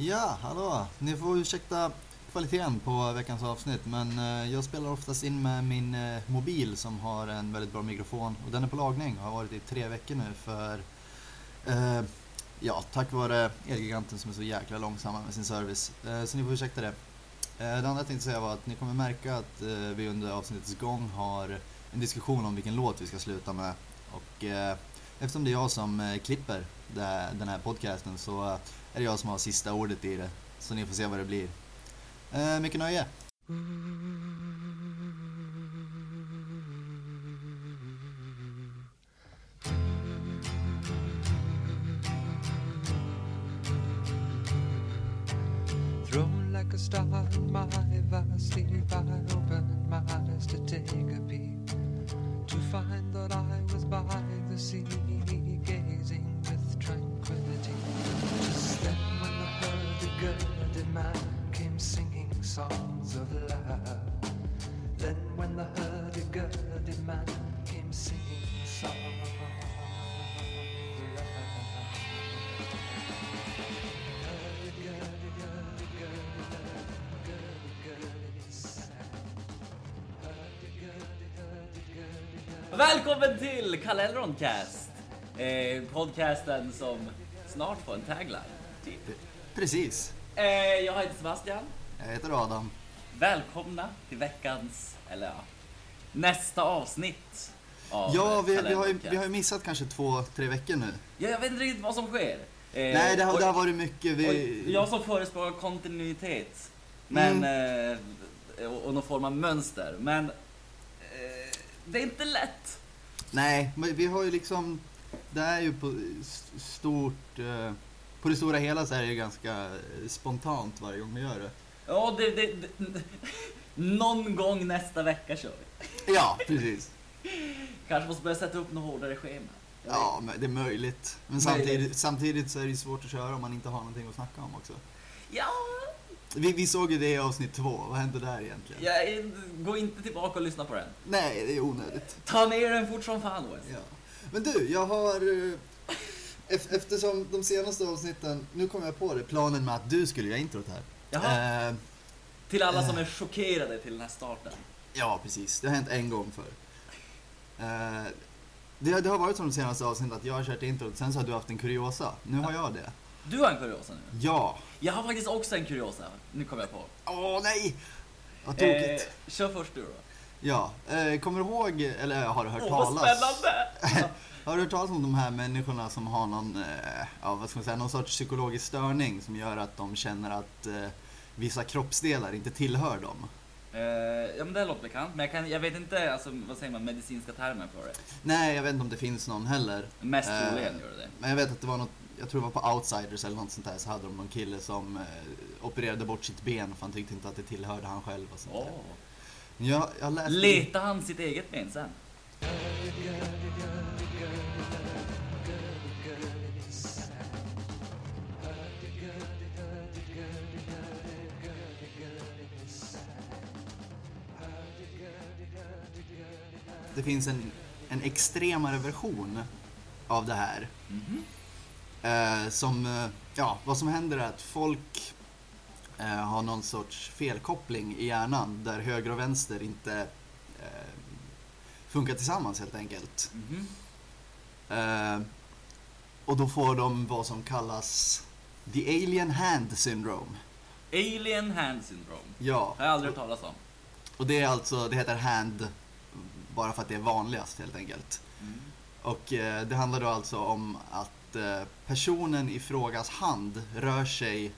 Ja, hallå! Ni får ursäkta kvaliteten på veckans avsnitt men eh, jag spelar oftast in med min eh, mobil som har en väldigt bra mikrofon och den är på lagning och har varit i tre veckor nu för eh, ja, tack vare Elgiganten som är så jäkla långsamma med sin service. Eh, så ni får ursäkta det. Eh, det andra jag tänkte säga var att ni kommer märka att eh, vi under avsnittets gång har en diskussion om vilken låt vi ska sluta med. Och eh, eftersom det är jag som eh, klipper det, den här podcasten så eh, är det jag som har sista ordet i det. Så ni får se vad det blir. Eh, mycket nöje! Thrown like a star in my vast sleep, I opened my eyes to take a peep. To find that I was by the sea, man came singing songs of love. Then, when the hurdy-gurdy man came singing songs of love. Välkommen till Kalle Elrond-cast! Eh, podcasten som snart får en tagline. Typ. Precis! Eh, jag heter Sebastian. Jag heter Adam. Välkomna till veckans, eller ja, nästa avsnitt av Ja, vi, vi, har ju, vi har ju missat kanske två, tre veckor nu. Ja, jag vet inte riktigt vad som sker. Eh, Nej, det har, och- det har varit mycket. Vi... jag som förespråkar kontinuitet. Men, eh, och, och någon form av mönster. Men det är inte lätt. Nej, men vi har ju liksom... Det är ju på stort... Eh, på det stora hela så är det ganska eh, spontant varje gång vi gör det. Ja, det, det, det, någon gång nästa vecka kör vi. Ja, precis. Kanske måste börja sätta upp något hårdare schema. Ja, men det är möjligt. Men samtidigt, samtidigt så är det svårt att köra om man inte har någonting att snacka om också. Ja, Vi, vi såg ju det i avsnitt två. Vad hände där egentligen? jag, gå inte tillbaka och lyssna på den. Nej, det är onödigt. Ta ner den fort som fan Wes. Ja. Men du, jag har... eh, ef- Eftersom de senaste avsnitten, nu kom jag på det, planen med att du skulle göra introt här. Jaha, Eh, till alla som är chockerade till den här starten. ja, precis. Det har hänt en gång förr. Eh, det, det har varit som de senaste avsnitten att jag har kört introt, sen så har du haft en kuriosa. Nu har jag det. Du har en kuriosa nu. Ja. Jag har faktiskt också en kuriosa. Nu kommer jag på. Åh nej! Vad tokigt. Eh, kör först du då. Ja, eh, kommer du ihåg, eller har du hört Åh, vad talas? spännande! Har du hört talas om de här människorna som har någon, eh, ja vad ska man säga, någon sorts psykologisk störning som gör att de känner att eh, vissa kroppsdelar inte tillhör dem? Eh, ja men det låter bekant, men jag, kan, jag vet inte, alltså, vad säger man, medicinska termer för det. Nej, jag vet inte om det finns någon heller. Mest Eh, troligen gör det det. Men jag vet att det var något, jag tror det var på Outsiders eller något sånt där, så hade de någon kille som eh, opererade bort sitt ben för han tyckte inte att det tillhörde han själv och sånt Åh. där. Jag, jag läste... Letar han sitt eget ben sen? Det finns en, en extremare version av det här. Mhm. Eh, som, eh, ja, vad som händer är att folk eh, har någon sorts felkoppling i hjärnan där höger och vänster inte funkar tillsammans helt enkelt. Mhm. Eh, och då får de vad som kallas the alien hand syndrome. Alien hand syndrome. Ja, Har jag aldrig hört talas om. och det är alltså, det heter hand bara för att det är vanligast helt enkelt. Mm. Och eh, det handlar då alltså om att eh, personen i frågas hand rör sig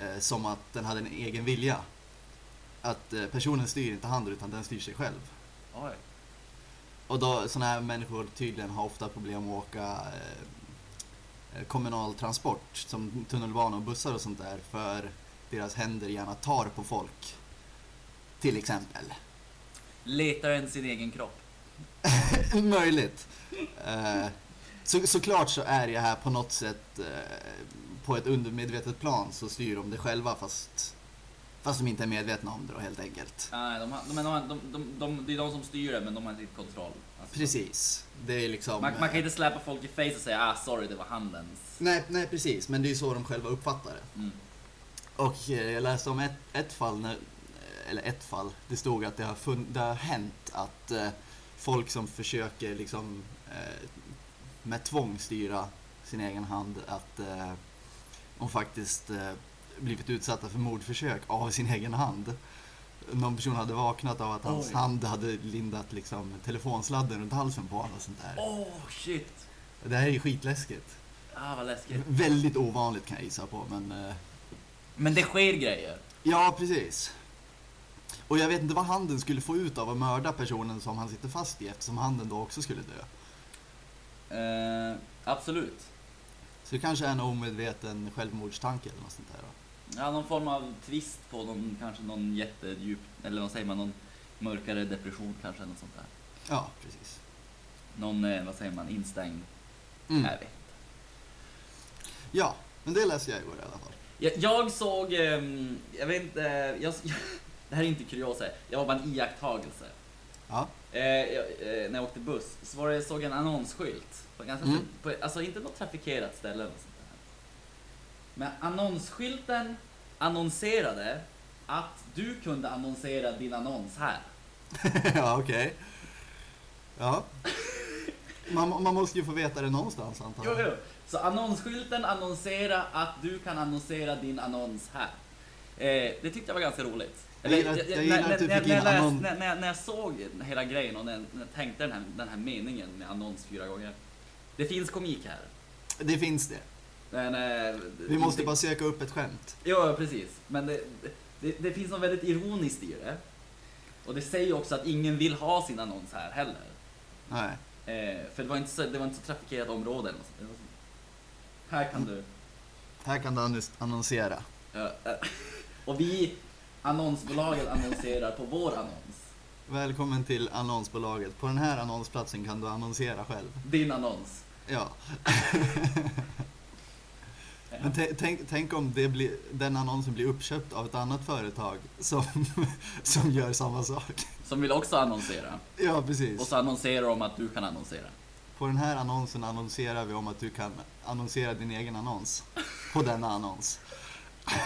eh, som att den hade en egen vilja. Att eh, personen styr inte handen utan den styr sig själv. Oj. Och då, sådana här människor tydligen har ofta problem att åka eh, eh, kommunal transport som tunnelbana och bussar och sånt där för deras händer gärna tar på folk. Till exempel. Letar en sin egen kropp? Möjligt. Eh, så, såklart så är det här på något sätt eh, på ett undermedvetet plan så styr de det själva fast, fast de inte är medvetna om det då helt enkelt. Nej, de, har- de, de, de, de, de, det är de som styr det, men de har inte kontroll. Alltså, Precis. Det är liksom... Man, man kan inte släpa folk i face och säga ah sorry, det var handens. nej, nej, precis. Men det är ju så de själva uppfattar det. Mm. Och eh, jag läste om ett, ett fall, när, eller ett fall, det stod att det har, fun, det har hänt att eh, folk som försöker liksom eh, med tvång styra sin egen hand, att eh, de faktiskt eh, blivit utsatta för mordförsök av sin egen hand. Någon person hade vaknat av att hans Oj. hand hade lindat liksom telefonsladden runt halsen på honom och sånt där. Åh, shit! Det här är ju skitläskigt. Ah, vad läskigt. Väldigt ovanligt kan jag gissa på, men eh, Men det sker grejer. ja, precis. Och jag vet inte vad handen skulle få ut av att mörda personen som han sitter fast i eftersom handen då också skulle dö. Eh, absolut. Så det kanske är en omedveten självmordstanke eller något sånt där. Då. Ja, någon form av twist på någon, kanske någon jättedjup, eller vad säger man, någon mörkare depression kanske, eller något sånt där. Ja, precis. Någon, eh, vad säger man, instängd, Mm. jag vet. Ja, men det läste jag igår i alla fall. Jag, jag såg, ehm, jag vet inte, jag, det här är inte kuriosa, jag var bara en iakttagelse. Ja, Eh, jag, eh, när jag åkte buss så var det, såg jag en annonsskylt. På ganska, Mm. på, alltså inte något trafikerat ställe där. Men annonsskylten annonserade att du kunde annonsera din annons här. ja okej. Ja. Man, man måste ju få veta det någonstans antar Jo, jag. jo. Så annonsskylten annonserade att du kan annonsera din annons här. Eh, det tyckte jag var ganska roligt. Jag jag gillar när, när, när, när, när, jag såg hela grejen och när jag tänkte den här, den här meningen med annons fyra gånger. Det finns komik här. Det finns det. Men, eh, Vi måste det, bara söka upp ett skämt. Ja, precis. Men det, det, det finns något väldigt ironiskt i det. Och det säger också att ingen vill ha sin annons här heller. Nej. Eh, för det var inte så, det var inte så trafikerat område eller något Här kan du. Här kan du annons- annonsera. Ja, eh, och vi, annonsbolagen, annonserar på vår annons. Välkommen till annonsbolaget. På den här annonsplatsen kan du annonsera själv. Din annons. Ja. Men tä- tänk, tänk om det blir, den annonsen blir uppköpt av ett annat företag som, som gör samma sak. Som vill också annonsera. Ja, Och precis. så annonserar de att du kan annonsera. På den här annonsen annonserar vi om att du kan annonsera din egen annons. På denna annons.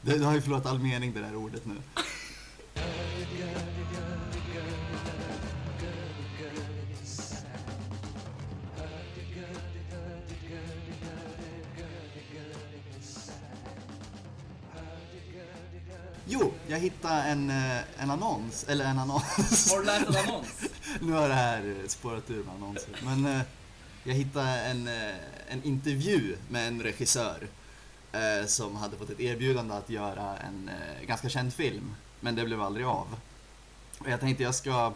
Det har ju förlorat all mening det där ordet nu. Jo, jag hittade en, eh, en annons, eller en annons. Har du läst en annons? Nu har det här eh, spårat ur med annonser. Men eh, jag hittade en, en intervju med en regissör som hade fått ett erbjudande att göra en ganska känd film. Men det blev aldrig av. Och jag tänkte jag ska,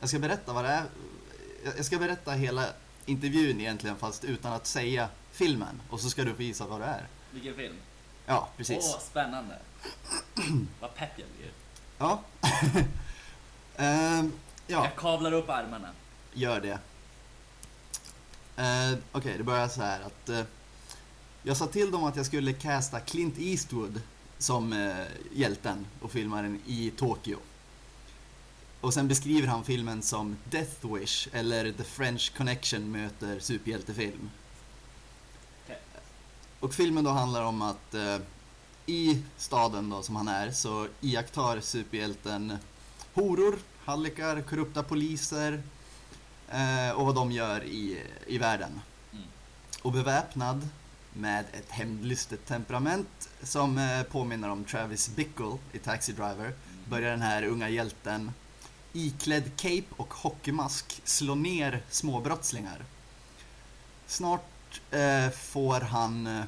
jag ska berätta vad det är. Jag jag ska berätta hela intervjun egentligen fast utan att säga filmen. Och så ska du få gissa vad det är. Vilken film? Ja, precis. Åh, spännande. Vad pepp jag blir. Ja. Ehm, ja. Jag kavlar upp armarna. Gör det. Eh, Okej, det börjar så här att eh, jag sa till dem att jag skulle casta Clint Eastwood som eh, hjälten och filmaren i Tokyo. Och sen beskriver han filmen som Death Wish eller The French Connection möter superhjältefilm. Okej. Och filmen då handlar om att eh, i staden då som han är så iakttar superhjälten horor, hallickar, korrupta poliser eh, och vad de gör i, i världen. Mm. Och beväpnad med ett hämndlystet temperament som eh, påminner om Travis Bickle i Taxi Driver börjar den här unga hjälten iklädd cape och hockeymask slå ner småbrottslingar. Snart eh, får han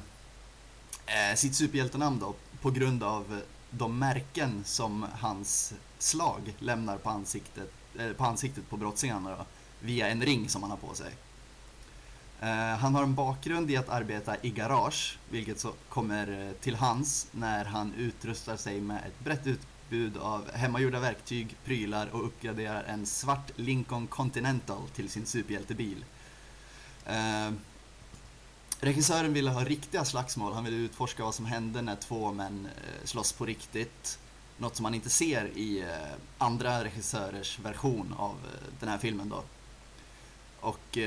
eh, sitt superhjältenamn då på grund av de märken som hans slag lämnar på ansiktet, eh, på, ansiktet på brottslingarna då, via en ring som han har på sig. Eh, han har en bakgrund i att arbeta i garage, vilket så kommer eh, till hans när han utrustar sig med ett brett utbud av hemmagjorda verktyg, prylar och uppgraderar en svart Lincoln Continental till sin superhjältebil. Eh, regissören ville ha riktiga slagsmål, han ville utforska vad som hände när två män eh, slåss på riktigt. Något som man inte ser i eh, andra regissörers version av eh, den här filmen då. Och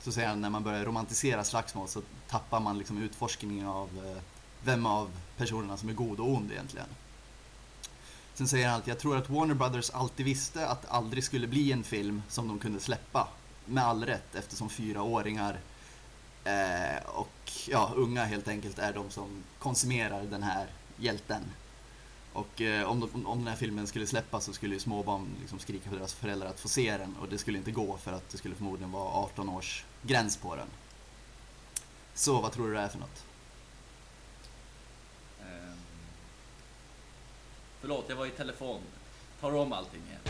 så säger han när man börjar romantisera slagsmål så tappar man liksom utforskningen av vem av personerna som är god och ond egentligen. Sen säger han att jag tror att Warner Brothers alltid visste att det aldrig skulle bli en film som de kunde släppa. Med all rätt eftersom fyraåringar eh, och ja, unga helt enkelt är de som konsumerar den här hjälten. Och eh, om, de, om den här filmen skulle släppas så skulle ju småbarn liksom skrika på deras föräldrar att få se den och det skulle inte gå för att det skulle förmodligen vara 18 års gräns på den. Så vad tror du det är för något? Ehm. Förlåt, jag var i telefon. Tar om allting igen?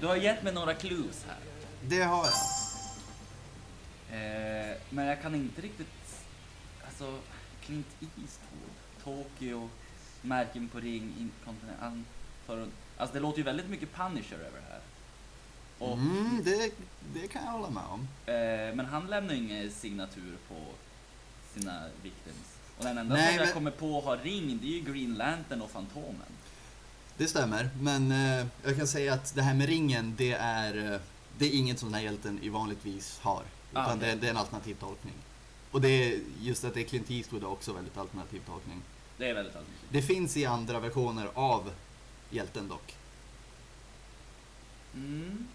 Du har gett mig några clues här. Det har jag. Eh, men jag kan inte riktigt... Alltså, Clint Eastwood, Tokyo, märken på ring, inkontinent... För, alltså det låter ju väldigt mycket Punisher över det här. Och, Mm, det, det kan jag hålla med om. eh, men han lämnar ju ingen signatur på sina victims. Och den enda Nej, som jag men- kommer på har ring, det är ju Green Lantern och Fantomen. Det stämmer, men eh, jag kan säga att det här med ringen, det är, eh, det är inget som den här hjälten i vanligtvis har. Ah, Utan okej. det, det är en alternativ tolkning. Och det är just att det är Clint Eastwood är också väldigt alternativ tolkning. Det är väldigt alternativt. Det finns i andra versioner av hjälten dock. Mm.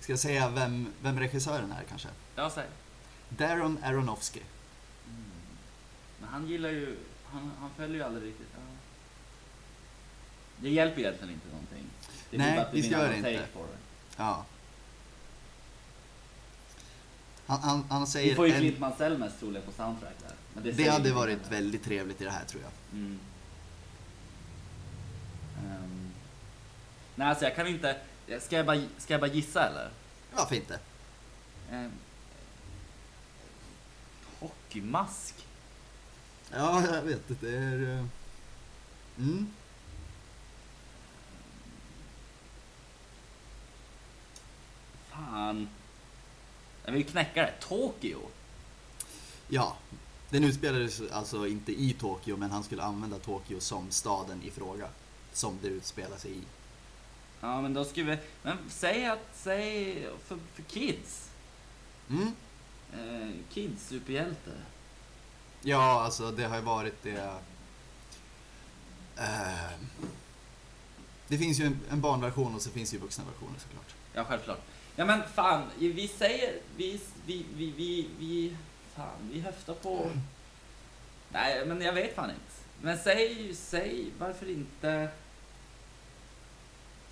Ska jag säga vem, vem regissören är kanske? Ja, säg. Darren Aronofsky. Mm. Men han gillar ju, han, han följer ju aldrig riktigt. Ja. Det hjälper egentligen inte någonting. Det Nej, att det visst gör det inte. take på det. Ja. Han, han, han Vi säger... får ju en- Clint Mansell mest troligen på soundtrack där. Men det, det hade varit heller. väldigt trevligt i det här tror jag. Mm. Ehm. Nej, alltså jag kan inte... Ska jag bara, ska jag bara gissa eller? Varför inte? Um, hockeymask? Ja, jag vet. Det är... eh, Mm. Fan. Jag vill knäcka det. Tokyo? Ja, den utspelades alltså inte i Tokyo, men han skulle använda Tokyo som staden i fråga. Som det utspelar sig i. Ja, men då skulle vi... Men säg att... Säg för, för kids. Mm. Eh, kids superhjälte. Ja, alltså det har ju varit det... Eh, det finns ju en, en barnversion och så finns ju vuxna versioner såklart. Ja, självklart. Ja, men fan. Vi säger... Vi... Vi... Vi... Vi... vi fan, vi höftar på... Nej, men jag vet fan inte. Men säg... Säg... Varför inte...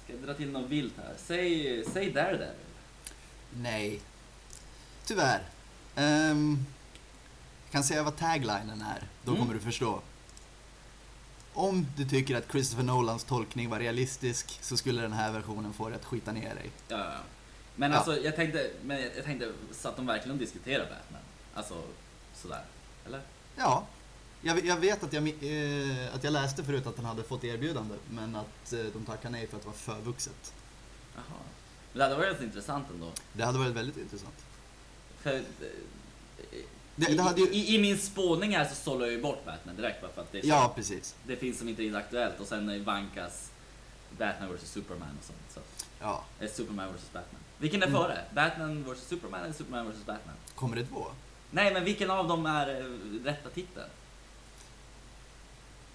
Ska jag dra till något vilt här? Säg... Säg Daredevil. Nej. Tyvärr. Um, kan säga vad taglinen är. Då Mm. kommer du förstå. Om du tycker att Christopher Nolans tolkning var realistisk så skulle den här versionen få dig att skita ner dig. Ja, ja. Men Ja. alltså, jag tänkte, men jag tänkte så att de verkligen diskuterar Batman. Alltså, sådär. Eller? Ja, jag, jag vet att jag, eh, att jag läste förut att han hade fått erbjudande men att eh, de tackade nej för att det var för vuxet. Jaha. Men det hade varit intressant ändå. Det hade varit väldigt intressant. För, eh, Det, i, det hade ju... i, I min spåning här så sållar jag ju bort Batman direkt bara för att det, Ja, precis. det finns som inte är aktuellt och sen är vankas Batman vs Superman och sånt. Så, Ja. eh, Superman vs Batman. Vilken är Mm. före? Batman vs Superman eller Superman vs Batman? Kommer det två? Nej, men vilken av dem är eh, rätta titeln?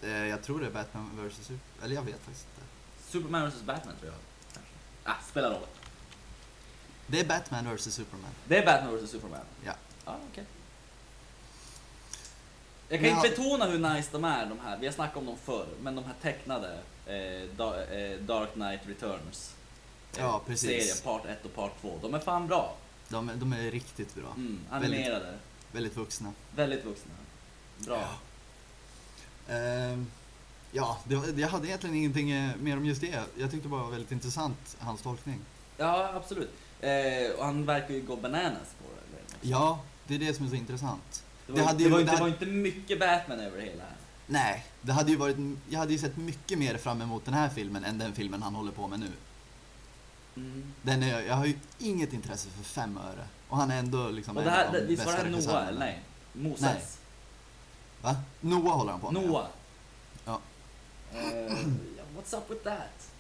Eh, jag tror det är Batman vs. Super... Eller jag vet faktiskt inte. Superman vs Batman tror jag. Kanske. Ah, spelar roll. Det är Batman vs. Superman. Det är Batman vs Superman. Ja. Ja, okej. Jag kan Ja. inte betona hur nice de är, de här. Vi har snackat om dem förr, men de här tecknade eh, Da- eh, Dark Knight Returns. Eh, Ja, precis. Serien, part 1 och part 2. De är fan bra. De, är- de är riktigt bra. Mm, animerade. Väldigt vuxna. Väldigt vuxna. Bra. Ehm, ja, det, var- jag hade egentligen ingenting eh, mer om just det. Jag tyckte bara det var väldigt intressant, hans tolkning. Ja, absolut. Eh, och han verkar ju gå bananas på det. eller? Ja, det är det som är så intressant. Det det var, hade det ju- var, det inte, det hade- var inte mycket Batman över det hela. Nej, det hade ju varit, jag hade ju sett mycket mer fram emot den här filmen än den filmen han håller på med nu. Mm. Den är, jag har ju inget intresse för fem öre. Och han är ändå liksom Och det en här, av det, de visst var det här Noah, eller nej? Moses? Nej. Va? Noah håller han på med. Noah? Ja. Ja, what's up with that?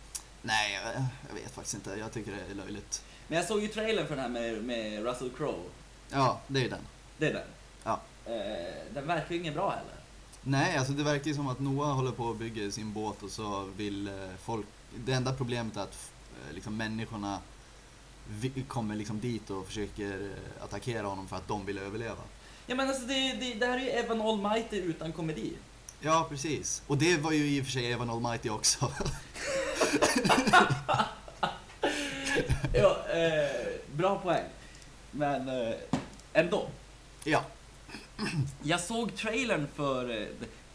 Nej, jag, jag vet faktiskt inte. Jag tycker det är löjligt. Men jag såg ju trailern för den här med, med Russell Crowe. Ja, det är ju den. Det är den. Ja. Eh, den verkar ju inget bra heller. Nej, alltså det verkar ju som att Noah håller på och bygger sin båt och så vill eh, folk... Det enda problemet är att liksom människorna kommer liksom dit och försöker eh, attackera honom för att de vill överleva. Ja men alltså det, det, det här är ju Evan Almighty utan komedi. Ja, precis. Och det var ju i och för sig Evan Almighty också. ja, eh, bra poäng. Men eh, ändå. ja. Jag såg trailern för, eh,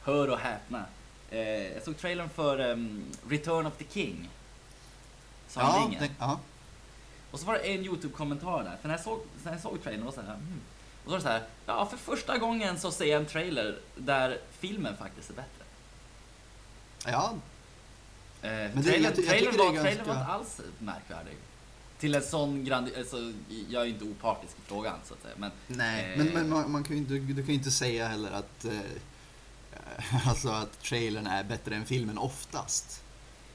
hör och häpna. Eh, jag såg trailern för ehm, Return of the King. Om Ja, den, ja. Och så var det en YouTube-kommentar där. För när jag såg, när jag såg trailern var så här, mm. Och så var det så här, ja för första gången så ser jag en trailer där filmen faktiskt är bättre. ja, Eh, det- trailern, jag ty- jag det är var, trailern var inte alls märkvärdig. Till en sån grand... Alltså, jag är ju inte opartisk i frågan så att säga. Men nej. Eh. Men, men man, man kan ju, inte- du, du kan ju inte säga heller att, eh, alltså att trailern är bättre än filmen oftast.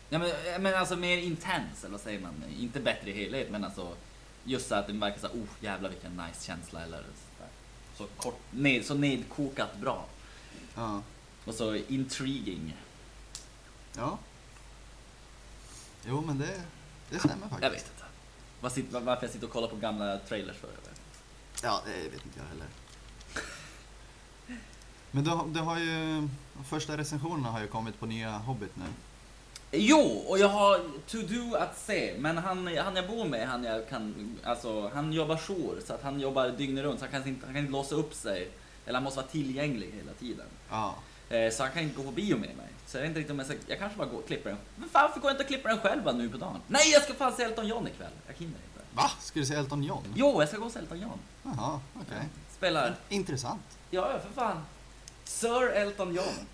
Ja, men, men alltså mer intens, eller vad säger man? Inte bättre i helhet, men alltså just så att den verkar så här, oh jävlar vilken nice känsla eller så, där. så kort, ned, så nedkokat bra. Ja. Och så intriguing. ja. Jo, men det, det stämmer faktiskt. Jag vet inte. Vad sit, var- varför jag sitter och kollar på gamla trailers för? Vet. Ja, det vet inte jag heller. Men du, har- du har ju, första recensionerna har ju kommit på nya Hobbit nu. Jo, och jag har to-do att se, men han, han jag bor med, han jag kan, alltså han jobbar jour, så att han jobbar dygnet runt, så han kan inte, han kan inte låsa upp sig. Eller han måste vara tillgänglig hela tiden. Ja. Eh, så han kan inte gå på bio med mig. Så jag vet inte riktigt om jag ska, jag kanske bara går och klipper den. Men fan, varför går jag inte och klipper den själv bara nu på dagen? Nej, jag ska fan se Elton John ikväll. Jag hinner inte. Va? Ska du se Elton John? Jo, jag ska gå och se Elton John. Jaha, okej. Spelar, Intressant. ja, ja för fan. Sir Elton John.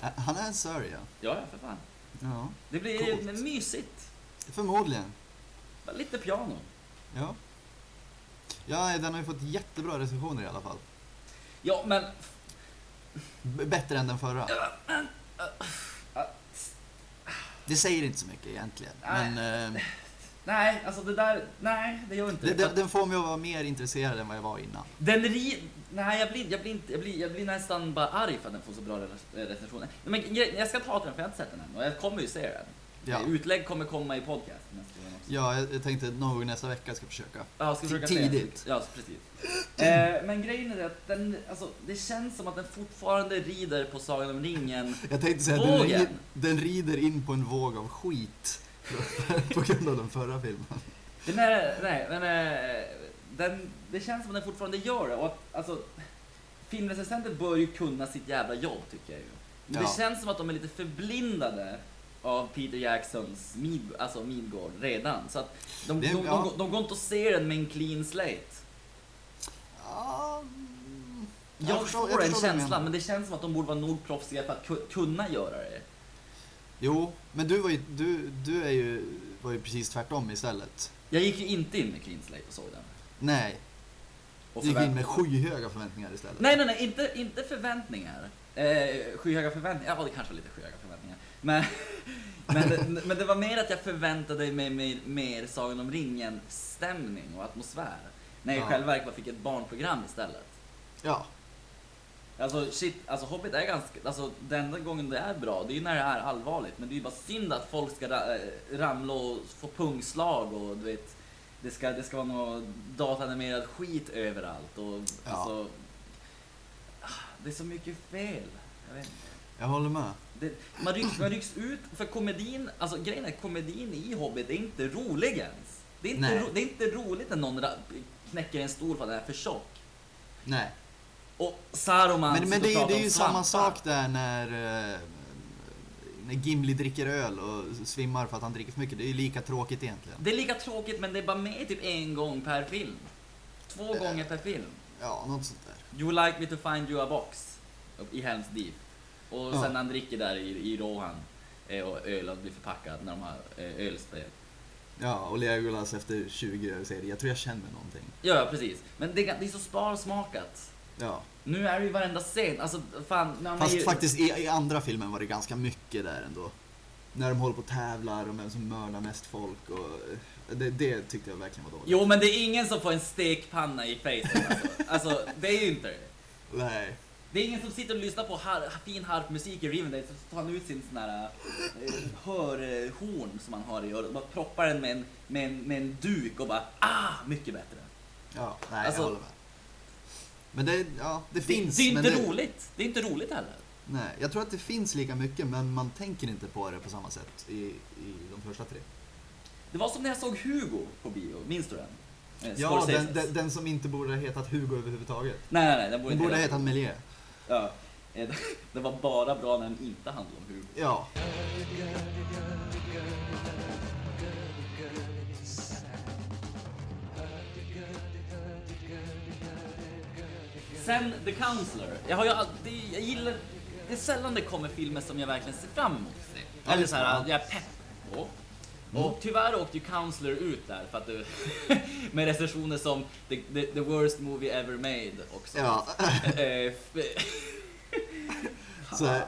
Han är en Sir, ja. Ja, ja för fan. Ja. Det blir Coolt. mysigt. Förmodligen. Bara Lite piano. Ja. Ja, den har ju fått jättebra recensioner i alla fall. Ja, men B- bättre än den förra. Det säger inte så mycket egentligen. Nej. Men eh, Nej, alltså det där, nej det gör inte det, det. den, den får mig att vara mer intresserad än vad jag var innan. Den ri... Nej, jag blir, jag, blir inte, jag, blir, jag blir nästan bara arg för att den får så bra re- recensioner. Men jag ska ta till den för jag har inte sett den än och jag kommer ju se den. Ja. Utlägg kommer komma i podcast nästa gång också. Ja, jag, tänkte någon gång nästa vecka ska försöka. Ja, ska försöka se. Tidigt. Ja, precis. Eh, men grejen är att den, alltså, det känns som att den fortfarande rider på Sagan om ringen. Jag tänkte säga att den, den rider in på en våg av skit. på grund av den förra filmen. Den är, nej, den är, den, det känns som att den fortfarande gör det. Och att, alltså, filmrecensenter bör ju kunna sitt jävla jobb, tycker jag ju. Men Ja. det känns som att de är lite förblindade av Peter Jacksons Mid, alltså Midgård redan. Så att de, Det- de, ja. de, de går inte och ser den med en clean slate. Ja, mm, Jag, förstår- känslan, menar. men det känns som att de borde vara nog proffsiga för att ku- kunna göra det. Jo, men du, var ju, du, du är ju, var ju precis tvärtom istället. Jag gick ju inte in med clean slate och såg den. Nej, Och gick in med skyhöga förväntningar istället. Nej, nej, nej, inte, inte förväntningar. Eh, skyhöga förväntningar, ja det kanske var lite skyhöga förväntningar. Men, men, det, men det var mer att jag förväntade mig mer, mer Sagan om ringen-stämning och atmosfär. När jag Ja. själva verket bara fick ett barnprogram istället. Ja, Alltså shit, alltså Hobbit är ganska, alltså den enda gången det är bra, det är ju när det är allvarligt. Men det är ju bara synd att folk ska eh, ramla och få pungslag och du vet, det ska, det ska vara något datanimerad skit överallt och Ja. alltså, ah, det är så mycket fel. Jag vet inte. jag håller med. Det, man, rycks, man rycks ut för komedin, alltså grejen är komedin i Hobbit är inte rolig ens. Det är inte, ro, det är inte roligt när någon knäcker en stol för att den är för tjock. Nej. Och Saruman Men, men det, det är ju samma sak där när, eh, när Gimli dricker öl och svimmar för att han dricker för mycket. Det är ju lika tråkigt egentligen. Det är lika tråkigt men det är bara med typ en gång per film. Två Eh. gånger per film. Ja, något sånt där. You like me to find you a box. I Helms Deep. Och Ja. sen när han dricker där i, i Rohan eh, och öl och blir förpackad när de har eh, ölspel. Ja, och Legolas efter 20 säger jag tror jag känner någonting. Ja, ja, precis. Men det, är- det är så sparsmakat. Ja. Nu är det ju varenda scen, alltså fan. man Fast ju- faktiskt i, i andra filmen var det ganska mycket där ändå. När de håller på och tävlar om vem som mördar mest folk och eh, det, det tyckte jag verkligen var dåligt. Jo, men det är ingen som får en stekpanna i facet alltså. alltså, det är ju inte det. Nej. Det är ingen som sitter och lyssnar på har, fin harpmusik i Rivendell så tar han ut sin sån här eh, hörhorn som han har i örat och bara proppar den med en, med, en, med en duk och bara ah, mycket bättre. Ja, nej Alltså- jag håller med. Men det, ja, det Det, finns. det är inte det, roligt. Det är inte roligt heller. Nej, jag tror att det finns lika mycket men man tänker inte på det på samma sätt i, i de första tre. Det var som när jag såg Hugo på bio, minns du den? Eh, Ja, den, den, den som inte borde ha hetat Hugo överhuvudtaget. Nej, nej, nej, den borde Den inte borde ha heta hetat Melier. Ja. Eh, Det var bara bra när den inte handlade om Hugo. Ja, Sen The Counselor. Jag har ju alltid, jag gillar, det är sällan det kommer filmer som jag verkligen ser fram emot. Ja, Eller så här, ja. jag är pepp på. Och tyvärr åkte ju Counselor ut där för att du, med recensioner som the, the, the worst movie ever made också. ja. Eh, Så här,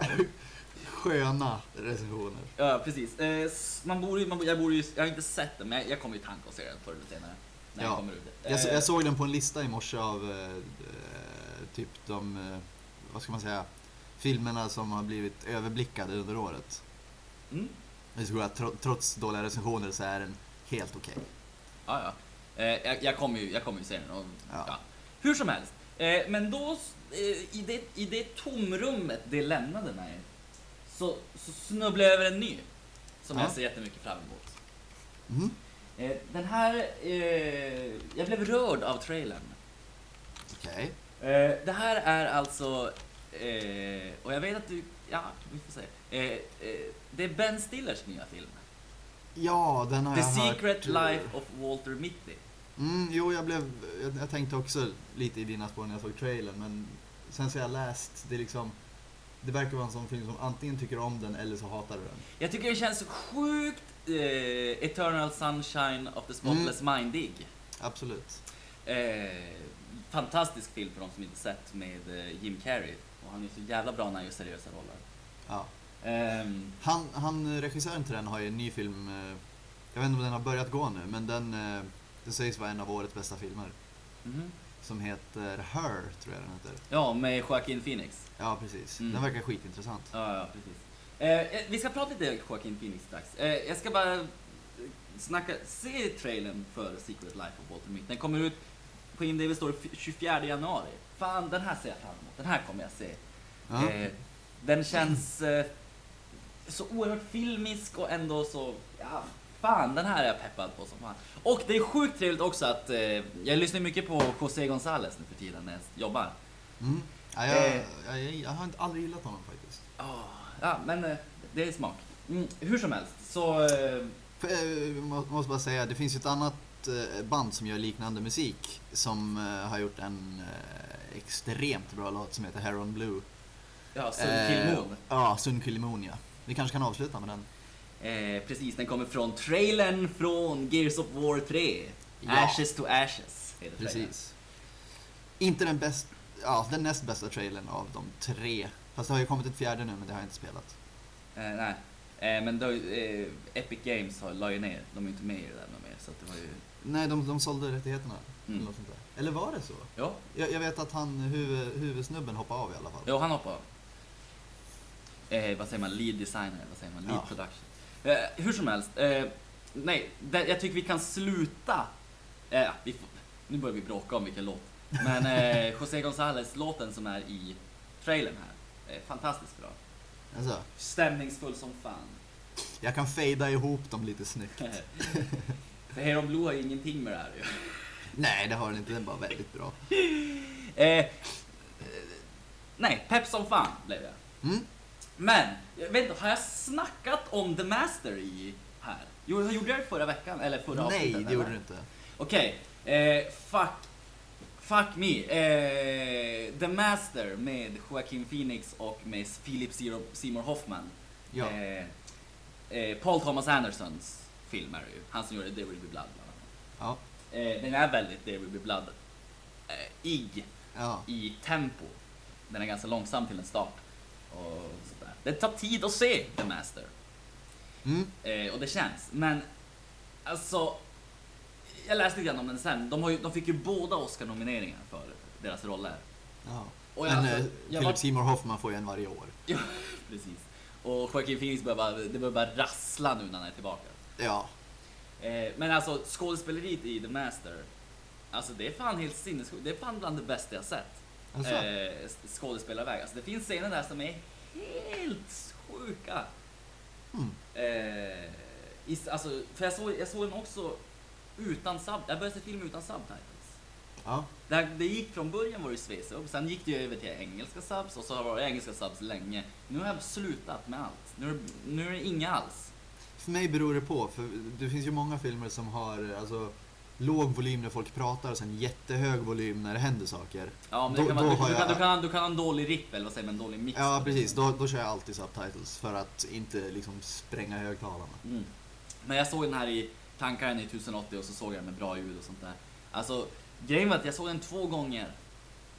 sköna recensioner. ja, precis. Eh, Man borde, man, jag, borde ju, jag har inte sett den, men jag, jag kommer ju tanka och se den förr eller senare. När Ja. kommer ut. Jag, Eh, jag såg den på en lista i morse av typ de, eh, vad ska man säga, filmerna som har blivit överblickade under året. mm. Jag tror att tro, trots dåliga recensioner så är den helt okej. Ja, ja. Eh, jag, jag kommer ju, jag kommer ju se den. Och, ja. Ja. Hur som helst. Eh, men då, eh, i, det, i det tomrummet det lämnade mig, så, så snubblade jag över en ny. Som Ja. jag ser jättemycket fram emot. Mhm. Eh, den här, eh, jag blev rörd av trailern. Okej. Eh, det här är alltså, eh, och jag vet att du, ja, vi får se. Eh, eh, det är Ben Stillers nya film. Ja, den har The jag Secret hört. eh, Life of Walter Mitty. Mm, jo, jag blev, jag, jag tänkte också lite i dina spår när jag såg trailern, men sen så har jag läst, det är liksom, det verkar vara en sån film som antingen tycker om den eller så hatar du den. Jag tycker det känns sjukt eh, Eternal Sunshine of the Spotless Mindig. Absolut. Eh, fantastisk film för de som inte sett med eh, Jim Carrey. Och han är så jävla bra när han gör seriösa roller. Ja. Ehm, Han, han, regissören till den har ju en ny film, eh, jag vet inte om den har börjat gå nu, men den, eh, den sägs vara en av årets bästa filmer. mhm. Som heter Her, tror jag den heter. Ja, med Joaquin Phoenix. Ja, precis. Mm. Den verkar skitintressant. Ja, ja precis. Eh, eh, vi ska prata lite Joaquin Phoenix strax. Eh, jag ska bara eh, snacka, se trailern för Secret Life of Walter Mitty. Den kommer ut på IMDB står det f- 24 januari. Fan, den här ser jag fram emot. Den här kommer jag se. Ja. Eh, den känns eh, så oerhört filmisk och ändå så, ja, fan den här är jag peppad på som fan. Och det är sjukt trevligt också att, eh, jag lyssnar mycket på José González nu för tiden när jag jobbar. Mm. Ja, jag, Eh. jag, jag, har inte aldrig gillat honom faktiskt. Oh, ja, men eh, det är smak. Mm, hur som helst, så... Eh, För, jag må- måste bara säga, det finns ju ett annat eh, band som gör liknande musik som eh, har gjort en eh, extremt bra låt som heter Heron Blue. ja, Sun Kill Moon. Ja, Sun Kill Moon ja. Vi kanske kan avsluta med den. Eh, precis, den kommer från trailern från Gears of War 3. Ja. Ashes to Ashes heter trailern. Precis. Inte den bäst, ja, den näst bästa trailern av de tre. Fast det har ju kommit ett fjärde nu, men det har jag inte spelat. Eh, nej, eh, men då, eh, Epic Games har, la ju ner, de är inte med i det där något mer. Så att det var ju... Nej, de, de sålde rättigheterna. Mm. Eller, något sånt där. eller var det så? Ja, Jag, jag vet att han, huvud, huvudsnubben hoppade av i alla fall. jo, han hoppade av. eh, Vad säger man? Lead designer, vad säger man? Lead Ja. production. Eh, hur som helst. Eh, nej, det, jag tycker vi kan sluta. Eh, vi får, nu börjar vi bråka om vilken låt. Men eh, José González låten som är i trailern här. Fantastiskt bra. Alltså, Stämningsfull som fan. jag kan fejda ihop dem lite snyggt. För Heron Blue har ju ingenting med det här göra. Nej, det har den inte. Den är bara väldigt bra. Eh, eh, nej, pepp som fan blev jag. Mm. Men, jag vet inte, har jag snackat om The Master i här? Jo, gjorde jag det förra veckan? Eller förra Nej, det gjorde du inte. Okej, eh, fuck. Fuck me. Eh, The Master med Joaquin Phoenix och med Philip Seymour Hoffman. Ja. Eh, eh, Paul Thomas Andersons film är det ju. Han som gjorde There Will Be Blood bland annat. Ja. Eh, den är väldigt There Will Be Blood eh, ig Ja. i tempo. Den är ganska långsam till en start. Och sådär. Det tar tid att se The Master. Mm. Eh, och det känns. Men alltså, jag läste lite grann om den sen. De, ju, de fick ju båda Oscar-nomineringar för deras roller. ja. Och jag, Men alltså, jag Philip var, Seymour Hoffman får ju en varje år. ja, precis. Och Joaquin Phoenix börjar bara, det börjar bara rassla nu när han är tillbaka. Ja. Eh, men alltså skådespeleriet i The Master, alltså det är fan helt sinnessjukt. Det är fan bland det bästa jag sett. Alltså, Eh, skådespelarväg. Alltså det finns scener där som är helt sjuka. mm. Eh, i, alltså, för jag såg, jag såg den också utan sub, jag började se film utan subtitles. ja. Det, det gick från början var det svesub, sen gick det ju över till engelska subs och så har det varit engelska subs länge. Nu har jag slutat med allt. Nu nu är det inga alls. För mig beror det på, för det finns ju många filmer som har alltså, låg volym när folk pratar och sen jättehög volym när det händer saker. Ja, men Då- kan man, då du, du, kan, jag- du, kan, du kan ha en dålig ripp eller vad säger man, en dålig mix. Ja, precis. Då, då kör jag alltid subtitles för att inte liksom spränga högtalarna. Mm. Men jag såg den här i tankaren i 1080 och så såg jag den med bra ljud och sånt där. Alltså, grejen var att jag såg den två gånger.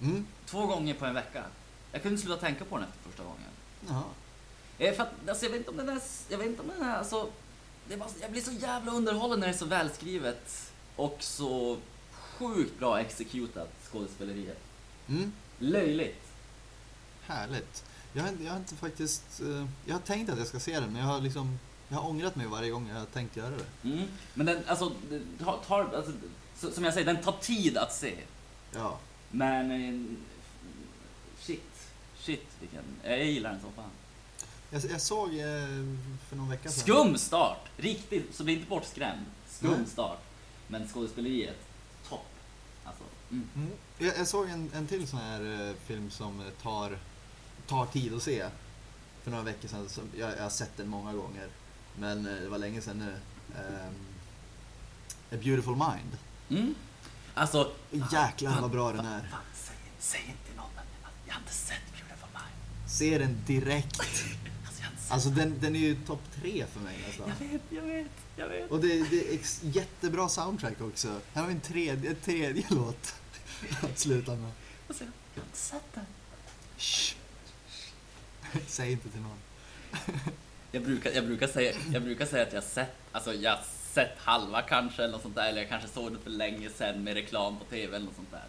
Mm. Två gånger på en vecka. Jag kunde inte sluta tänka på den efter första gången. Jaha. Eh, för att, alltså, jag vet inte om den är, jag vet inte om den är, alltså, det är bara, jag blir så jävla underhållen när det är så välskrivet och så sjukt bra executat skådespeleriet. Mm. Löjligt. Härligt. Jag har, inte- jag har inte faktiskt... eh, Jag har tänkt att jag ska se den, men jag har liksom... Jag har ångrat mig varje gång jag har tänkt göra det. Mm. Men den, alltså, tar, tar, alltså, så- som jag säger, den tar tid att se. Ja. Men eh, shit, shit vilken, jag gillar den som fan. Jag, jag såg eh, för någon vecka sedan... Skum start! Riktigt, så bli inte bortskrämd. Skum Nej. start. Men skådespeleriet, topp. Alltså, mm. Mm. Jag, jag såg en, en till sån här eh, film som tar, tar tid att se. För några veckor sedan. Som, jag, jag har sett den många gånger. Men eh, det var länge sedan nu. Ehm, A Beautiful Mind. Mm. Alltså, Jäklar vad bra den är. Fan, säg, säg inte någon jag har inte sett Beautiful Mind. Se den direkt. Alltså, Alltså den, den är ju topp tre för mig nästan. Jag vet, jag vet, jag vet. Och det, det är ex, jättebra soundtrack också. Här har vi en tredje, en tredje låt att sluta med. Alltså, jag har inte sett den. Shh. Säg inte till någon. Jag brukar, jag, brukar säga, jag brukar säga att jag har sett, alltså jag har sett halva kanske eller något sånt där, eller jag kanske såg det för länge sedan med reklam på TV eller något sånt där.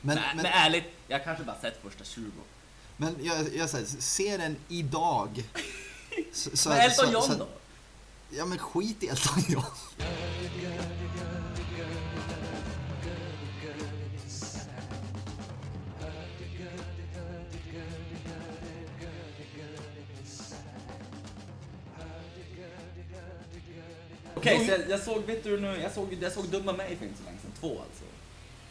Men, Men, men, men ärligt, jag kanske bara sett första 20. men jag, jag säger, se den idag. Så, så, Men Elton så- John så- då? Ja men skit i Elton John. Okej, så jag, jag såg, vet du nu, jag såg, jag såg Dumma mig för inte så länge sedan, två alltså.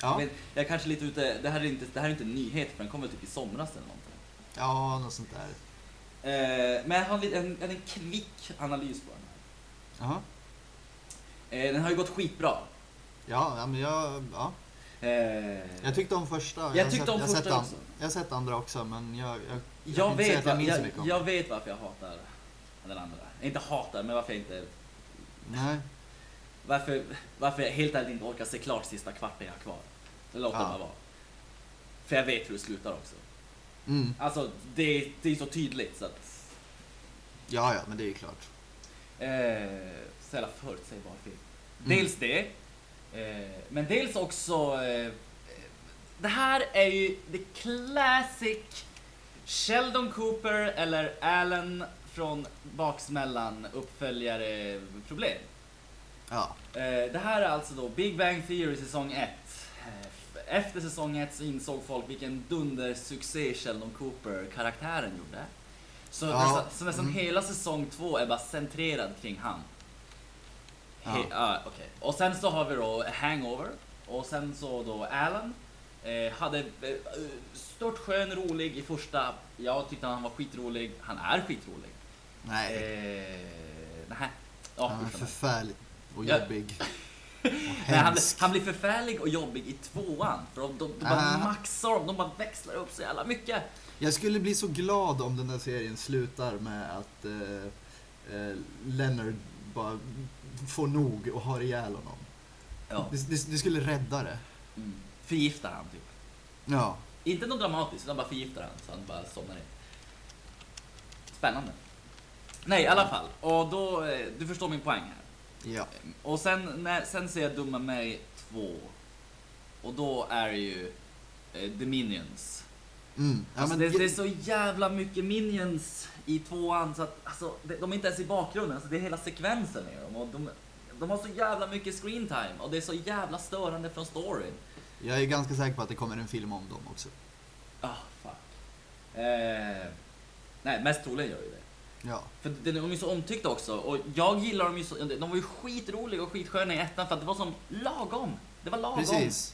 Ja, Men jag är kanske lite ute, det här är inte, det här är inte en nyhet för den kom väl typ i somras eller någonting. ja något sånt där. Eh, men jag har en, en, en kvick analys på den här. Jaha. Eh, den har ju gått skitbra. Ja, ja, men jag, ja. Eh, jag tyckte om första. Jag har tyckte sett, om jag första sett också. Jag har sett andra också men jag, jag, jag, jag, vet, jag jag, jag vet varför jag hatar den andra. Inte hatar, men varför jag inte... Nej. Varför, varför jag helt ärligt inte orkar se klart sista kvarten jag har kvar. Det låter Ja. bara vara. För jag vet hur det slutar också. Mm. Alltså, det, det är så tydligt så att... Ja, ja, men det är ju klart. Eh, så jävla förutsägbar film. Mm. Dels det, eh, men dels också... Eh, det här är ju the classic Sheldon Cooper eller Alan från Baksmällan uppföljare problem. Ja. Eh, det här är alltså då Big Bang Theory säsong 1. Efter säsong 1 så insåg folk vilken dundersuccé Sheldon Cooper-karaktären gjorde. Så, Ja. nästan, så nästan Mm. hela säsong 2 är bara centrerad kring han. He, Ja. ah, okej. Och sen så har vi då Hangover. Och sen så då Alan. Eh, hade eh, stört skön, rolig i första. Jag tyckte han var skitrolig. Han är skitrolig. Nej. Eh. Ja, är som helst. förfärlig och Ja. jobbig. Nej, han, han blir förfärlig och jobbig i tvåan. För de, de, de bara Ah. maxar dem, de bara växlar upp så jävla mycket. Jag skulle bli så glad om den där serien slutar med att eh, eh, Leonard bara får nog och har ihjäl honom. Ja. Det, det, det skulle rädda det. Mm. Förgiftar han typ. Ja. Inte något dramatiskt, utan bara förgiftar han så han bara somnar in. Spännande. Nej, i alla fall. Och då, eh, du förstår min poäng här. Ja. Och sen, när, sen ser jag Dumma mig 2. Och då är det ju eh, The Minions. Mm. ja Alltså men, det, det är så jävla mycket Minions i tvåan så att alltså, de, de är inte ens i bakgrunden, alltså, det är hela sekvensen med dem. Och de, de har så jävla mycket screen time och det är så jävla störande från storyn. jag är ganska säker på att det kommer en film om dem också. Ah, fuck. Eh, nej, mest troligen gör ju det. Ja. För de de är ju så omtyckta också och jag gillar dem ju så, de var ju skitroliga och skitsköna i ettan för att det var som lagom. Det var lagom. Precis.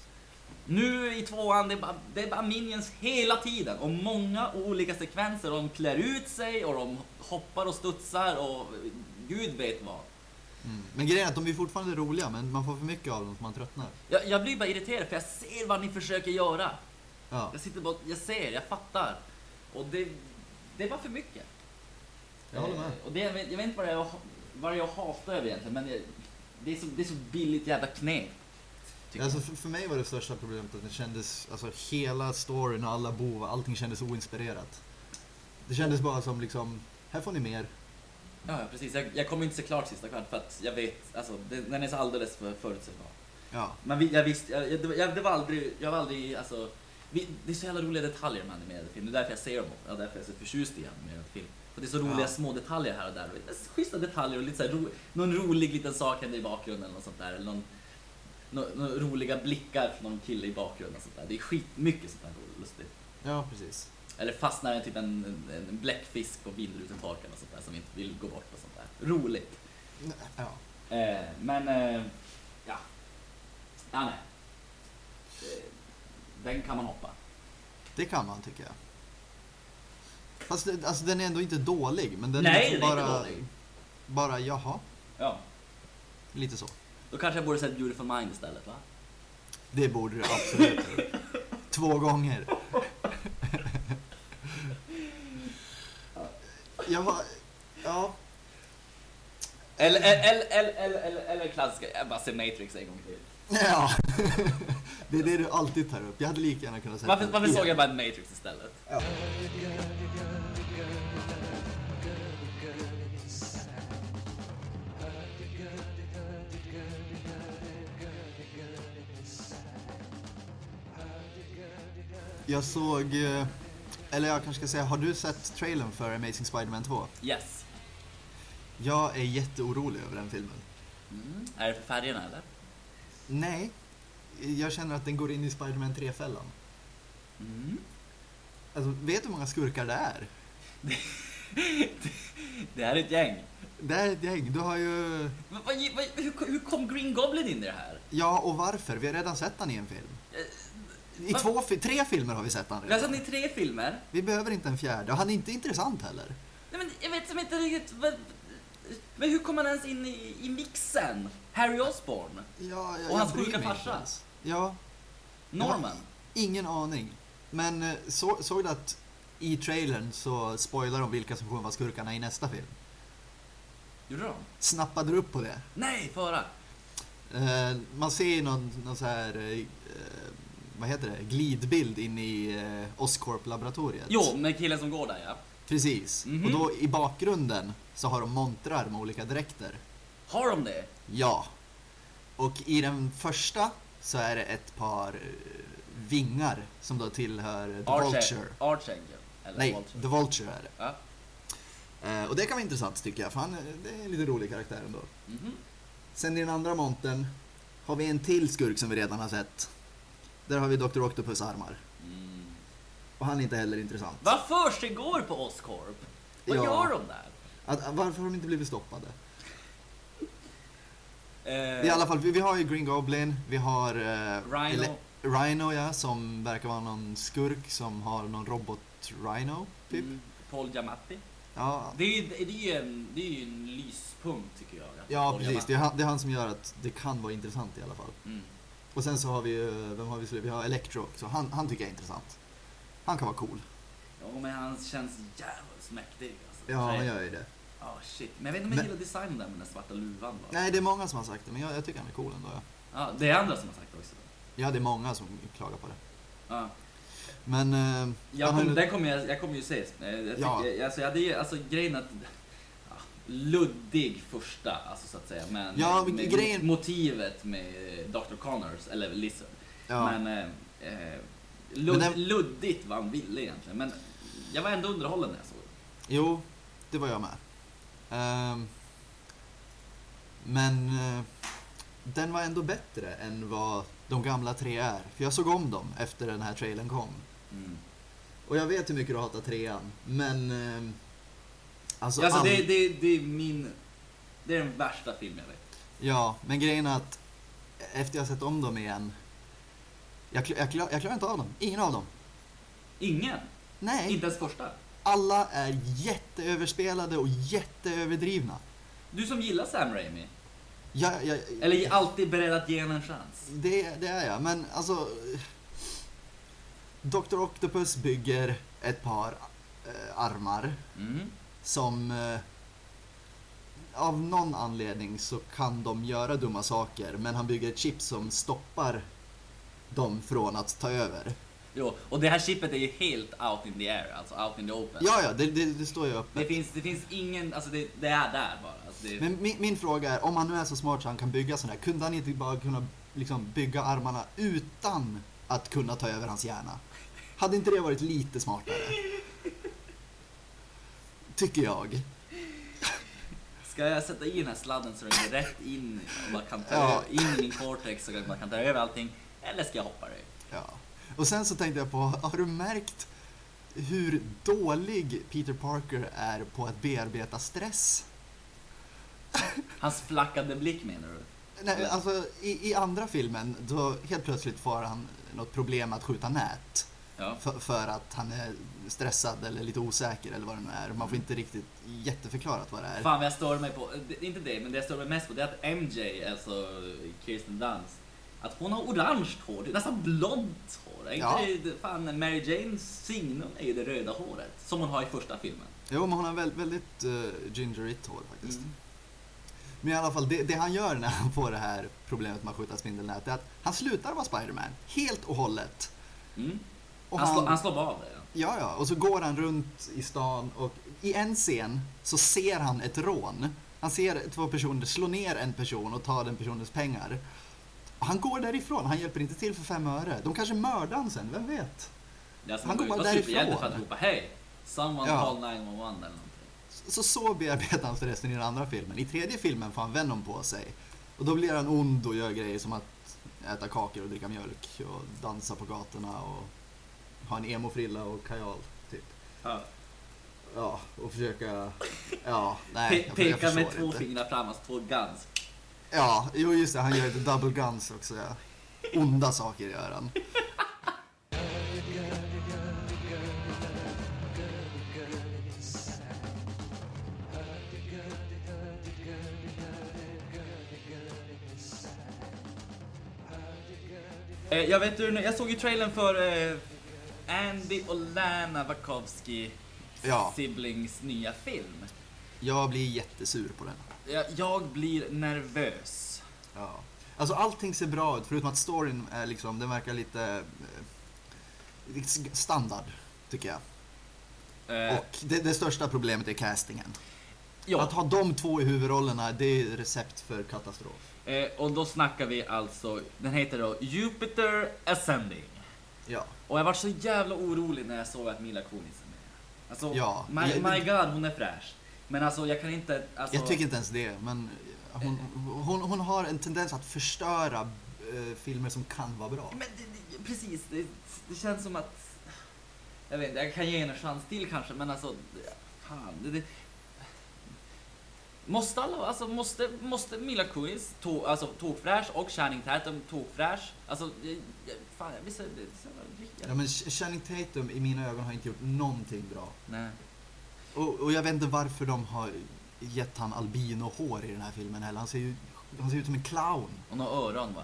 Nu i tvåan, det är, bara, det är bara minions hela tiden och många olika sekvenser. De klär ut sig och de hoppar och studsar och gud vet vad. Mm. Men grejen är att de är fortfarande roliga, men man får för mycket av dem så man tröttnar. Jag, jag blir bara irriterad för jag ser vad ni försöker göra. Ja. Jag sitter bara, jag ser, jag fattar. Och det, det är bara för mycket. Jag håller med. Och det, jag, vet, jag vet inte vad jag, vad jag hatar över egentligen, men det, är så, det är så billigt jävla knep. Alltså för, för mig var det största problemet att det kändes, alltså hela storyn och alla bovar, allting kändes oinspirerat. Det kändes bara som liksom, här får ni mer. Ja, precis. Jag, jag kommer inte se klart sista kvart för att jag vet, alltså, det, den är så alldeles för förutsägbar. Ja. Men vi, jag visste, jag, jag, jag, det var aldrig, jag var aldrig, alltså, vi, det är så jävla roliga detaljer med animerade film. Det är därför jag ser dem. Ja, därför jag är så förtjust i animerad film. För det är så roliga Ja. små detaljer här och där. Schyssta detaljer och lite så här ro, någon rolig liten sak händer i bakgrunden eller något sånt där. Eller någon, nå, nå, roliga blickar från någon kille i bakgrunden och sånt där. Det är skitmycket sånt där lustigt. Ja, precis. Eller fastnar typ en, en, en bläckfisk på vindrutetorkaren och sånt där som inte vill gå bort och sånt där. Roligt. Ja. Eh, men, eh, ja. Ja, nej. Den kan man hoppa. Det kan man tycker jag. Fast det, alltså, den är ändå inte dålig, men den Nej, är den är bara, inte dålig. bara jaha, Ja. lite så. Då kanske jag borde sett Beautiful Mind istället, va? Det borde du absolut göra. Två gånger. Ja, ja, Eller, eller, eller, eller, eller, eller klassiska, jag bara ser Matrix en gång till. ja. Det är det du alltid tar upp. Jag hade lika gärna kunnat säga Varför, varför såg jag bara Matrix istället? Ja. Jag såg, eh, eller jag kanske ska säga, har du sett trailern för Amazing Spider-Man 2? Yes. Jag är jätteorolig över den filmen. Mm. Är det för färgerna eller? Nej, jag känner att den går in i Spider-Man 3-fällan. Mm. Alltså, vet du hur många skurkar det är? Det här är ett gäng. Det är ett gäng. Du har ju... Vad, vad, vad, hur, hur kom Green Goblin in i det här? Ja, och varför? Vi har redan sett han i en film. I två, tre filmer har vi sett han Vi har sett redan. i tre filmer. Vi behöver inte en fjärde. Och han är inte intressant heller. Nej, men jag vet som inte riktigt... Men hur kom han ens in i, i mixen? Harry Osborn? Ja, jag, Och hans sjuka farsa. Ja, Norman? ingen aning. Men eh, så, såg du att i trailern så spoilar de vilka som kommer vara skurkarna i nästa film? Gjorde de? Snappade du upp på det? Nej, föra! Eh, man ser någon, någon så här, eh, vad heter det, glidbild in i eh, Oscorp-laboratoriet. Jo, med killen som går där ja. Precis. Mhm. Och då i bakgrunden så har de montrar med olika dräkter. Har de det? Ja. Och i den första så är det ett par eh, vingar som då tillhör The Vulture. Archangel? Eller Nej, Vulture. The Vulture är det. Ja. Eh, och det kan vara intressant tycker jag, för han, det är en lite rolig karaktär ändå. Mhm. Sen i den andra montern har vi en till skurk som vi redan har sett. Där har vi Dr. Octopus armar. Mm. Och han är inte heller intressant. Vad försiggår på Oscorp? Vad Ja. gör de där? Att, varför har de inte blivit stoppade? Eh, I alla fall, vi, vi har ju Green Goblin, vi har eh, Rhino. Rhino ja, som verkar vara någon skurk som har någon robot-Rhino, typ. Mm, Paul Giamatti. Ja, Det är ju det är ju en, det är ju en lyspunkt tycker jag. ja precis. Det är, han, det är han som gör att det kan vara intressant i alla fall. Mm. Och sen så har vi ju, vem har vi? Vi har Electro också. Han, han tycker jag är intressant. Han kan vara cool. Ja, men han känns jävligt mäktig. Alltså. Ja, han gör ju det. Ja, shit. Men jag vet inte om jag Men- gillar designen där med den svarta luvan. Va? Nej, det är många som har sagt det, men jag, jag tycker han är cool ändå. Ja. Ja, det är andra som har sagt det också. ja, det är många som klagar på det. Ja. Men... Eh, Jag, har kom, ju- den kommer jag, jag kommer ju se. Eh, Jag Ja. tycker, alltså, jag hade, alltså grejen att... Luddig första, alltså så att säga. Men Ja, men med grejen- motivet med Dr. Connors, eller Lizard. ja. Men, eh, eh, lud, Men den- luddigt vad han ville egentligen. Men jag var ändå underhållen när jag såg den. Jo, det var jag med. Ehm, men eh, den var ändå bättre än vad de gamla tre är. För jag såg om dem efter den här trailern kom. Mm. Och jag vet hur mycket du hatar trean, men... ehm, alltså, Alltså, all- det, det, det är min... Det är den värsta film jag vet. Ja, men grejen är att efter jag sett om dem igen. Jag, jag, kla- jag klarar inte av dem. Ingen av dem. Ingen. Nej. Inte ens första. Alla är jätteöverspelade och jätteöverdrivna. Du som gillar Sam Raimi. Jag, jag, Eller är alltid beredd att ge honom en chans. Det, det är jag, men alltså... Dr. Octopus bygger ett par eh, armar Mm. Som... Eh, av någon anledning så kan de göra dumma saker, men han bygger ett chip som stoppar dem från att ta över. Jo, och det här chippet är ju helt out in the air, alltså out in the open. Ja, ja, det, det, det står ju Det öppet. finns, det finns ingen, alltså det, det är där bara. Alltså det, Men min, min fråga är, om han nu är så smart så han kan bygga sådana här, kunde han inte bara kunna liksom, bygga armarna utan att kunna ta över hans hjärna? Hade inte det varit lite smartare? Tycker jag. Ska jag sätta i den här sladden så den går rätt in och bara kan ta Ja. in i min cortex så man kan ta över allting? Eller ska jag hoppa det? Ja. Och sen så tänkte jag på, har du märkt hur dålig Peter Parker är på att bearbeta stress? Hans flackande blick menar du? Nej, alltså i, i andra filmen, då helt plötsligt får han något problem att skjuta nät. Ja. För, för att han är stressad eller lite osäker eller vad det nu är. Man får inte riktigt jätteförklarat vad det är. Fan vad jag stör mig på, inte det, men det jag stör mig mest på det är att MJ, alltså Kirsten Dunst, att hon har orange hår, det är nästan blont hår. Ja. fan Mary Janes signum är ju det röda håret, som hon har i första filmen. Jo, men hon har väl, väldigt uh, gingerigt hår faktiskt. Mm. Men i alla fall, det, det han gör när han får det här problemet med att skjuta spindelnät är att han slutar vara Spiderman helt och hållet. Mm. Och han, slår, han slår av det. Ja. Ja, och så går han runt i stan och i en scen så ser han ett rån. Han ser två personer slå ner en person och ta den personens pengar. Och han går därifrån, han hjälper inte till för fem öre. De kanske mördar han sen, vem vet? Alltså Han går bara därifrån. för att ropa hej, someone Ja. call 911 eller någonting. Så, så bearbetar han förresten i den andra filmen. I tredje filmen får han Venom på sig. Och då blir han ond och gör grejer som att äta kakor och dricka mjölk och dansa på gatorna och ha en emo-frilla och kajal, typ. Ja. Ja, och försöka... Ja, nej. Pe- jag peka med två inte. fingrar framåt, två guns. Ja, jo just det, han gör ett double guns också. Ja. Onda saker gör han. Eh, jag vet du, jag såg ju trailern för eh, Andy och Lana Wachowski Ja. siblings nya film. Jag blir jättesur på den. Jag, jag blir nervös. Ja. Alltså allting ser bra ut, förutom att storyn är liksom, den verkar lite eh, lite standard, tycker jag. Eh, Och det, det största problemet är castingen. ja, Att ha de två i huvudrollerna, det är recept för katastrof. eh, och då snackar vi alltså, den heter då Jupiter Ascending. Ja. Och jag var så jävla orolig när jag såg att Mila Kunis är med. Alltså, Ja, my, my god, hon är fräsch. Men alltså, jag kan inte... Alltså, Jag tycker inte ens det, men hon, hon, hon har en tendens att förstöra eh, filmer som kan vara bra. Men det, det, precis, det, det känns som att... Jag vet inte, jag kan ge henne en chans till kanske, men alltså... Fan, måste alla, alltså måste, måste Mila Kunis, to, alltså tokfräsch och Channing Tatum tokfräsch? Alltså, jag, jag, fan jag blir så... Det, är så jävla- Ja, men Ch- Channing Tatum i mina ögon har inte gjort någonting bra. Nej. Och, och jag vet inte varför de har gett han albino-hår i den här filmen heller. Han ser ju han ser ut som en clown. Hon har öron va?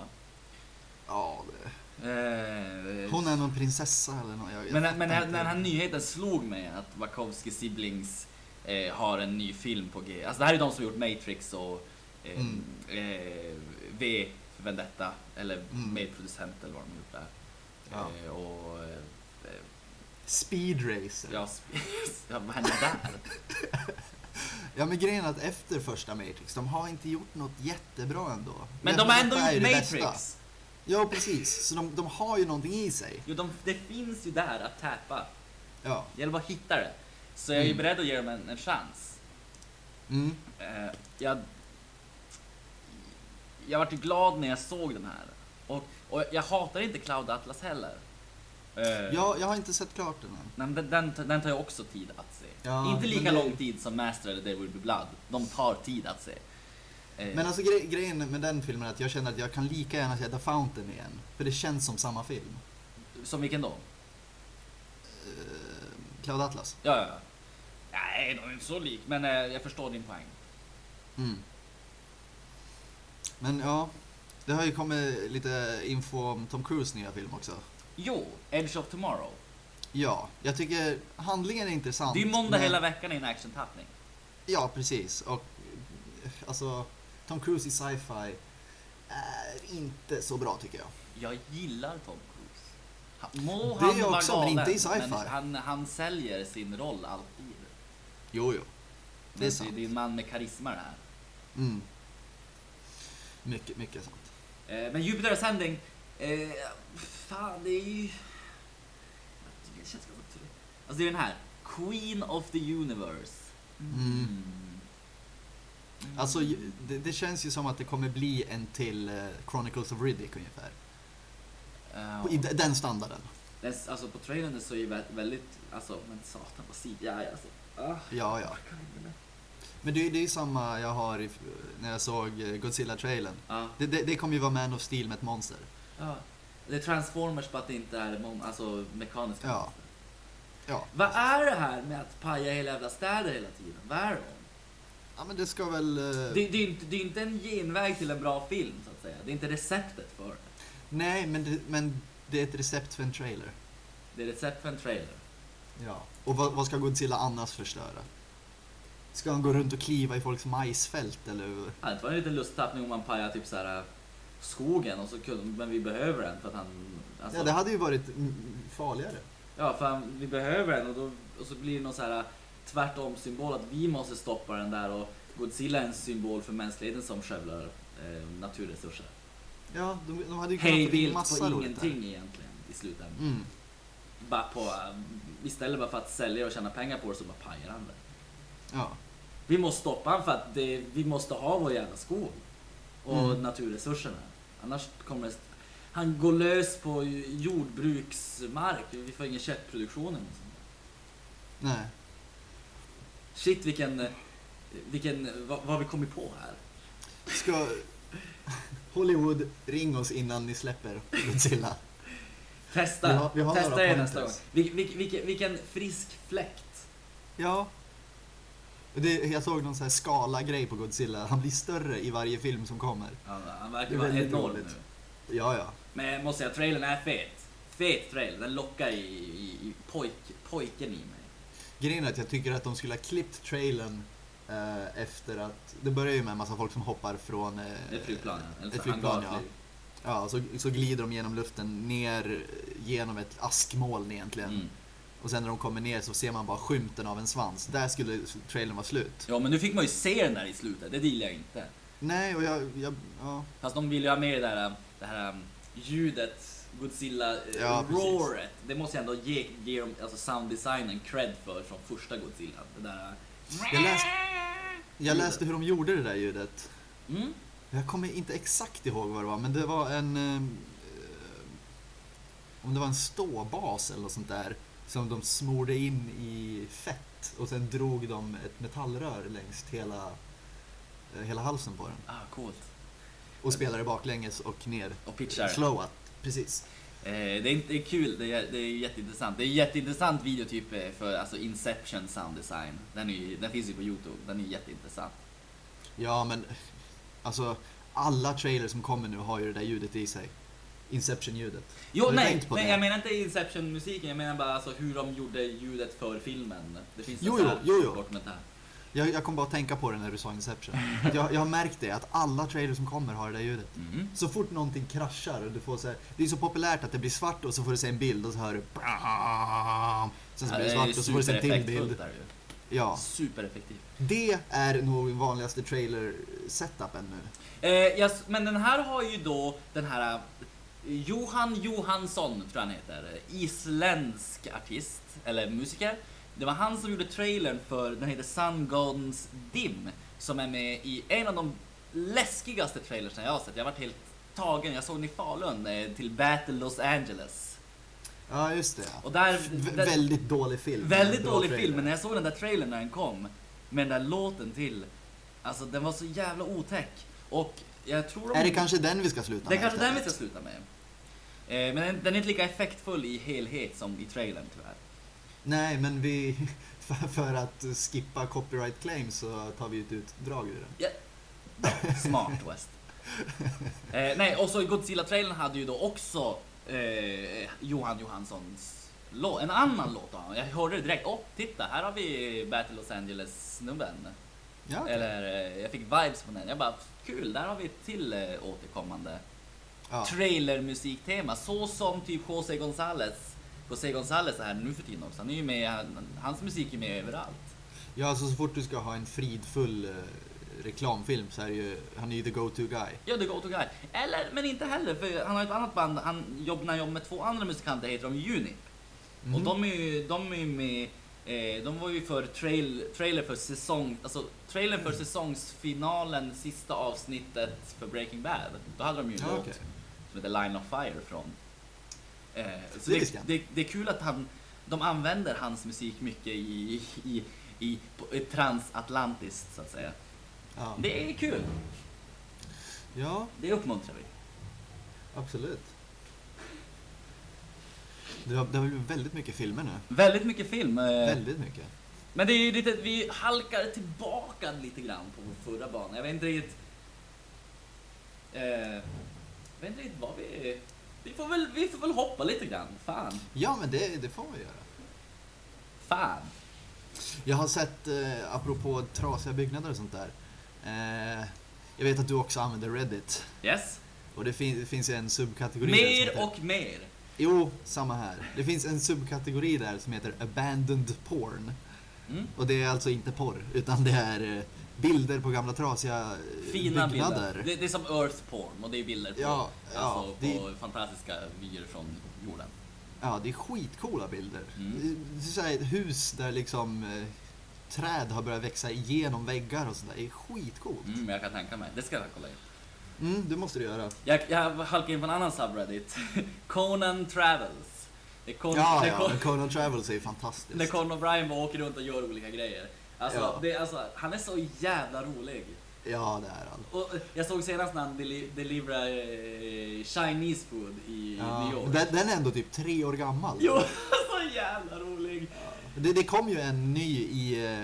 Ja, det, Eh, hon är någon prinsessa eller något. Jag, jag Men, fattar men när, när den här nyheten slog mig att Wachowski siblings eh, har en ny film på G. Alltså det här är de som gjort Matrix och eh, Mm. eh, V Vendetta, eller Mm. medproducent eller vad de gjort där. Ja. Eh, och eh, Speed Racer. ja, sp- ja, vad hände där? Ja men grejen är att efter första Matrix, de har inte gjort något jättebra ändå. Men de har ändå gjort Matrix. bästa. Ja precis, så de, de har ju någonting i sig. Jo, de, det finns ju där att täpa. Ja. Det gäller bara att hitta det. Så jag är ju Mm. beredd att ge dem en, en chans. Mm. Eh, jag, jag vart ju glad när jag såg den här. Och, och jag hatar inte Cloud Atlas heller. Eh, Ja, jag har inte sett klart den än. men den, den, den tar ju också tid att se. Ja, inte lika det- lång tid som Master eller There Will Be Blood. De tar tid att se. Eh, Men alltså gre grejen med den filmen är att jag känner att jag kan lika gärna se The Fountain igen. För det känns som samma film. Som vilken då? Uh, Cloud Atlas. Ja, ja, ja. Nej, de är inte så lik, men eh, jag förstår din poäng. Mm. Men ja, det har ju kommit lite info om Tom Cruise nya film också. Jo, Edge of Tomorrow. Ja, jag tycker handlingen är intressant. Det är måndag men- hela veckan i en actiontappning. Ja, precis. Och alltså, Tom Cruise i sci-fi är inte så bra tycker jag. Jag gillar Tom Cruise. Han, må Det är han vara också, men galen, inte i sci-fi. men Han, han säljer sin roll alltid. Jo, jo. Det är Men sant. Det är en man med karisma det här. Mm. Mycket, mycket sant. Eh, men Jupiter Ascending, eh, fan det är ju... Det känns ganska otroligt. Alltså det är den här, Queen of the Universe. Mm. Alltså, ju- det, det känns ju som att det kommer bli en till eh, Chronicles of Riddick ungefär. På- I de- den standarden. den, alltså på trailern så är det vä- väldigt, alltså men satan vad CGI alltså. Ah, Ja, ja. Men det, är- det är ju samma jag har i, när jag såg eh, Godzilla-trailern. Ja, Det, det, det kommer ju vara Man of Steel med ett monster. ja. Det är Transformers bara att det inte är mon- alltså, mekaniska Ja. monster. Ja. Vad är det här med att paja hela jävla städer hela tiden? Vad är det? Ja, men det ska väl... eh, Det, det, är inte, det är inte en genväg till en bra film så att säga. Det är inte receptet för det. Nej, men det, men det är ett recept för en trailer. Det är recept för en trailer. Ja. Och vad, vad ska Godzilla annars förstöra? Ska han gå runt och kliva i folks majsfält eller? Ja, det var en liten lusttappning om man pajar typ så här äh, skogen och så kunde, men vi behöver den för att han... Alltså, Ja, det hade ju varit mm, farligare. ja, för han, vi behöver den och, då, och så blir det någon så här äh, tvärtom symbol att vi måste stoppa den där och Godzilla är en symbol för mänskligheten som skövlar eh, naturresurser. Ja, de, de hade ju kunnat Hej få in vilt massa på roligt ingenting egentligen i slutändan. Mm. Bara på, istället bara för att sälja och tjäna pengar på det så bara pajar han det. Ja. Vi måste stoppa han för att det, vi måste ha vår jävla skog och Mm. naturresurserna. Annars kommer det, han går lös på jordbruksmark. Vi får ingen köttproduktion eller sånt. Nej. Shit vilken, vilken, vad, vad har vi kommit på här? Ska Hollywood ring oss innan ni släpper Godzilla? Testa, Vi har- vi har testa det nästa gång. Vil, vil, vilken, vilken frisk fläkt. Ja. Det, jag såg någon sån här skala-grej på Godzilla. Han blir större i varje film som kommer. Han, han Det verkar vara väldigt enorm roligt. nu. Ja, ja. Men jag måste säga, trailern är fet. Fet trailer, den lockar i, i, i pojk, pojken i mig. Grejen är att jag tycker att de skulle ha klippt trailern eh, efter att... Det börjar ju med en massa folk som hoppar från... Eh, Ett flygplan, ja. Eller ett flygplan, ja. Ja, så, så glider de genom luften ner genom ett askmoln egentligen. Mm. Och sen när de kommer ner så ser man bara skymten av en svans. Där skulle trailern vara slut. Ja, men nu fick man ju se den där i slutet, det gillar jag inte. Nej, och jag... jag ja. Fast de vill ju ha med det där, det här um, ljudet, Godzilla eh, precis. Det måste jag ändå ge, ge dem, alltså sounddesignen cred för från första Godzilla. Det där... uh, Jag, läst, jag läste hur de gjorde det där ljudet. Mm? Jag kommer inte exakt ihåg vad det var, men det var en... eh, om det var en ståbas eller något sånt där. Som de smorde in i fett och sen drog de ett metallrör längs hela, eh, hela halsen på den. Ah, coolt. Och spelade baklänges och ner. Och pitchar. Slowat, precis. Eh, det, är, det är kul, det är, det är jätteintressant. Det är jätteintressant videotyp eh, för alltså Inception sound design. Den, är, den finns ju på Youtube, den är jätteintressant. Ja, men alltså alla trailers som kommer nu har ju det där ljudet i sig. Inception-ljudet. Jo, Har du nej, tänkt på nej det? jag menar inte Inception-musiken, jag menar bara alltså hur de gjorde ljudet för filmen. Det finns Jo, en sån jo, här jo, jo. dokumentär. Jag, jag kom bara att tänka på det när du sa Inception. Att Jag, jag har märkt det, att alla trailers som kommer har det där ljudet. Mm. Så fort någonting kraschar och du får så här, Det är så populärt att det blir svart och så får du se en bild och så hör du. Sen så blir det svart och så får du se en till bild. där ju. Ja, Supereffektivt. det är nog vanligaste trailer-setupen nu. Eh, jag s- men den här har ju då den här Johan Johansson, tror jag han heter. Isländsk artist, eller musiker. Det var han som gjorde trailern för, den heter Sun Gods Dim. Som är med i en av de läskigaste trailersen jag har sett. Jag varit helt tagen. Jag såg den i Falun eh, till Battle Los Angeles. Ja, just det. Och där... Där väldigt dålig film. väldigt dålig trailer. film, men när jag såg den där trailern när den kom. Med den där låten till. Alltså den var så jävla otäck. Och jag tror de... Är det kanske den vi ska sluta Det är med kanske den vi ska sluta med. Eh, men den, den är inte lika effektfull i helhet som i trailern tyvärr. Nej, men vi... För, för att skippa copyright claims så tar vi ett utdrag ur den. Smart West. Eh, nej, och så Godzilla-trailern hade ju då också eh, Johan Johanssons låt, en annan låt av honom. Jag hörde det direkt. Åh, titta, här har vi Battle Los Angeles-snubben. Ja, okej. Eller, eh, jag fick vibes från den. Jag bara, kul, där har vi ett till eh, återkommande ja. trailermusiktema. Så som typ José González. José González är här nu för tiden också. Han är ju med, han, hans musik är med överallt. ja, alltså så fort du ska ha en fridfull eh, reklamfilm så är det ju, han är ju the go-to guy. Ja, The Go-To Guy. Eller, men inte heller, för han har ett annat band, han jobbar, han jobbar med två andra musikanter, heter de Unip. Mhm. Och de är ju, de är med, eh, de var ju för trail, trailer för säsong, alltså trailern för säsongsfinalen, sista avsnittet för Breaking Bad. Då hade de ju en Ja, låt okej. som heter Line of Fire från. Eh, så Det det, det, är kul att han, de använder hans musik mycket i, i, i, i transatlantiskt så att säga. Ja. Det är kul, ja, det uppmuntrar vi. absolut. Det har, det har blivit väldigt mycket filmer nu. Väldigt mycket film. eh, Väldigt mycket. Men det är ju lite, vi halkar tillbaka lite grann på vår förra bana. Jag vet inte riktigt... Eh, jag vet inte riktigt vad vi... Vi får väl, vi får väl hoppa lite grann. Fan. Ja, men det, det får man göra. Fan. Jag har sett, eh, apropå trasiga byggnader och sånt där. Eh, jag vet att du också använder Reddit. Yes. Och det, fin- det finns ju en subkategori där Mer heter- och mer. Jo, samma här. Det finns en subkategori där som heter abandoned porn. Mm. Och det är alltså inte porr, utan det är eh, bilder på gamla trasiga eh, Fina byggnader. bilder. Det, det är som Earth porn och det är bilder på, Ja, ja, alltså, det- på fantastiska vyer från jorden. Ja, det är skitcoola bilder. Mm. Det är så här ett hus där liksom eh, träd har börjat växa igenom väggar och sådär. Det är skitcoolt. Mm, jag kan tänka mig. Det ska jag kolla in. Mm, det måste du göra. Jag, jag halkade in på en annan subreddit. Conan Travels. Det är Con, Ja, ja, Conan Travels är ju fantastiskt. När Conan O'Brien åker runt och gör olika grejer. Alltså, Ja. det, alltså, han är så jävla rolig. Ja, det är han. Och eh, jag såg senast när han deli deliverar eh, Chinese food i Ja, New York. den, den är ändå typ tre år gammal. Jo, så jävla rolig. Det, det kom ju en ny i, eh,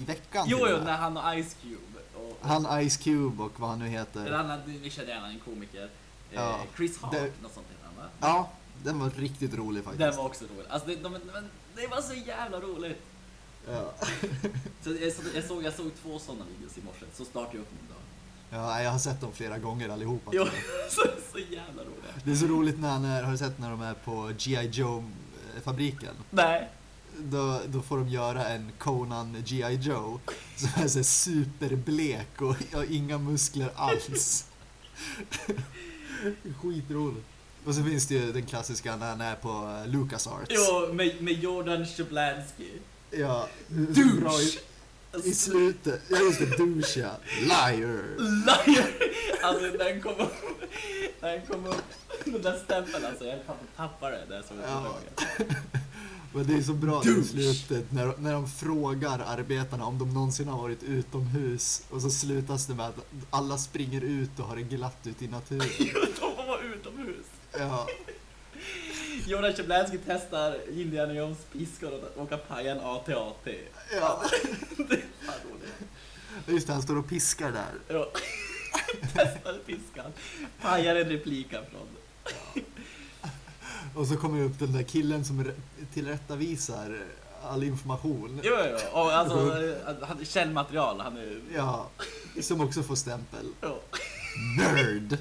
i veckan. Jo, och jo, när han och Ice Cube. Och, Han Ice Cube och vad han nu heter. han, hade- ni känner han, en komiker. Eh, Ja. Chris Hart, Det- något sånt heter han va? Ja, den var riktigt rolig faktiskt. Den var också rolig. Alltså, det, de, de, det var så jävla roligt. Ja. Så jag, så, jag, såg, jag såg två sådana videos i morse, så startade jag upp min dag. ja, jag har sett dem flera gånger allihopa. Jo, tror jag. så, så jävla roliga. Det är så roligt när han är, har du sett när de är på G.I. Joe-fabriken? Nej. Då, då får de göra en Conan G.I. Joe som är så superblek och har inga muskler alls. Skitroligt. Och så finns det ju den klassiska när han är på eh, LucasArts. Jo, med, med Jordan Shablansky. Ja, Douche! bra i, slutet. Ja just det, douche ja. Liar. Liar! Alltså när den kom upp, när den kom upp, den där stämpeln alltså, jag inte tappa det. Där så Ja. ja. Men det är så bra i slutet när, när de frågar arbetarna om de någonsin har varit utomhus och så slutas det med att alla springer ut och har det glatt ute i naturen. De får vara utomhus. Ja, Jordan Shablansky testar Indiana Jones piskor och åka paja en AT-AT. ja. Det. Just det, han står och piskar där. Ja. Testar piskan. Pajar en replika från Och så kommer upp den där killen som tillrättavisar all information. Jo, jo, och alltså, han- källmaterial, han är... Ja, som också får stämpel. Jo. Nerd!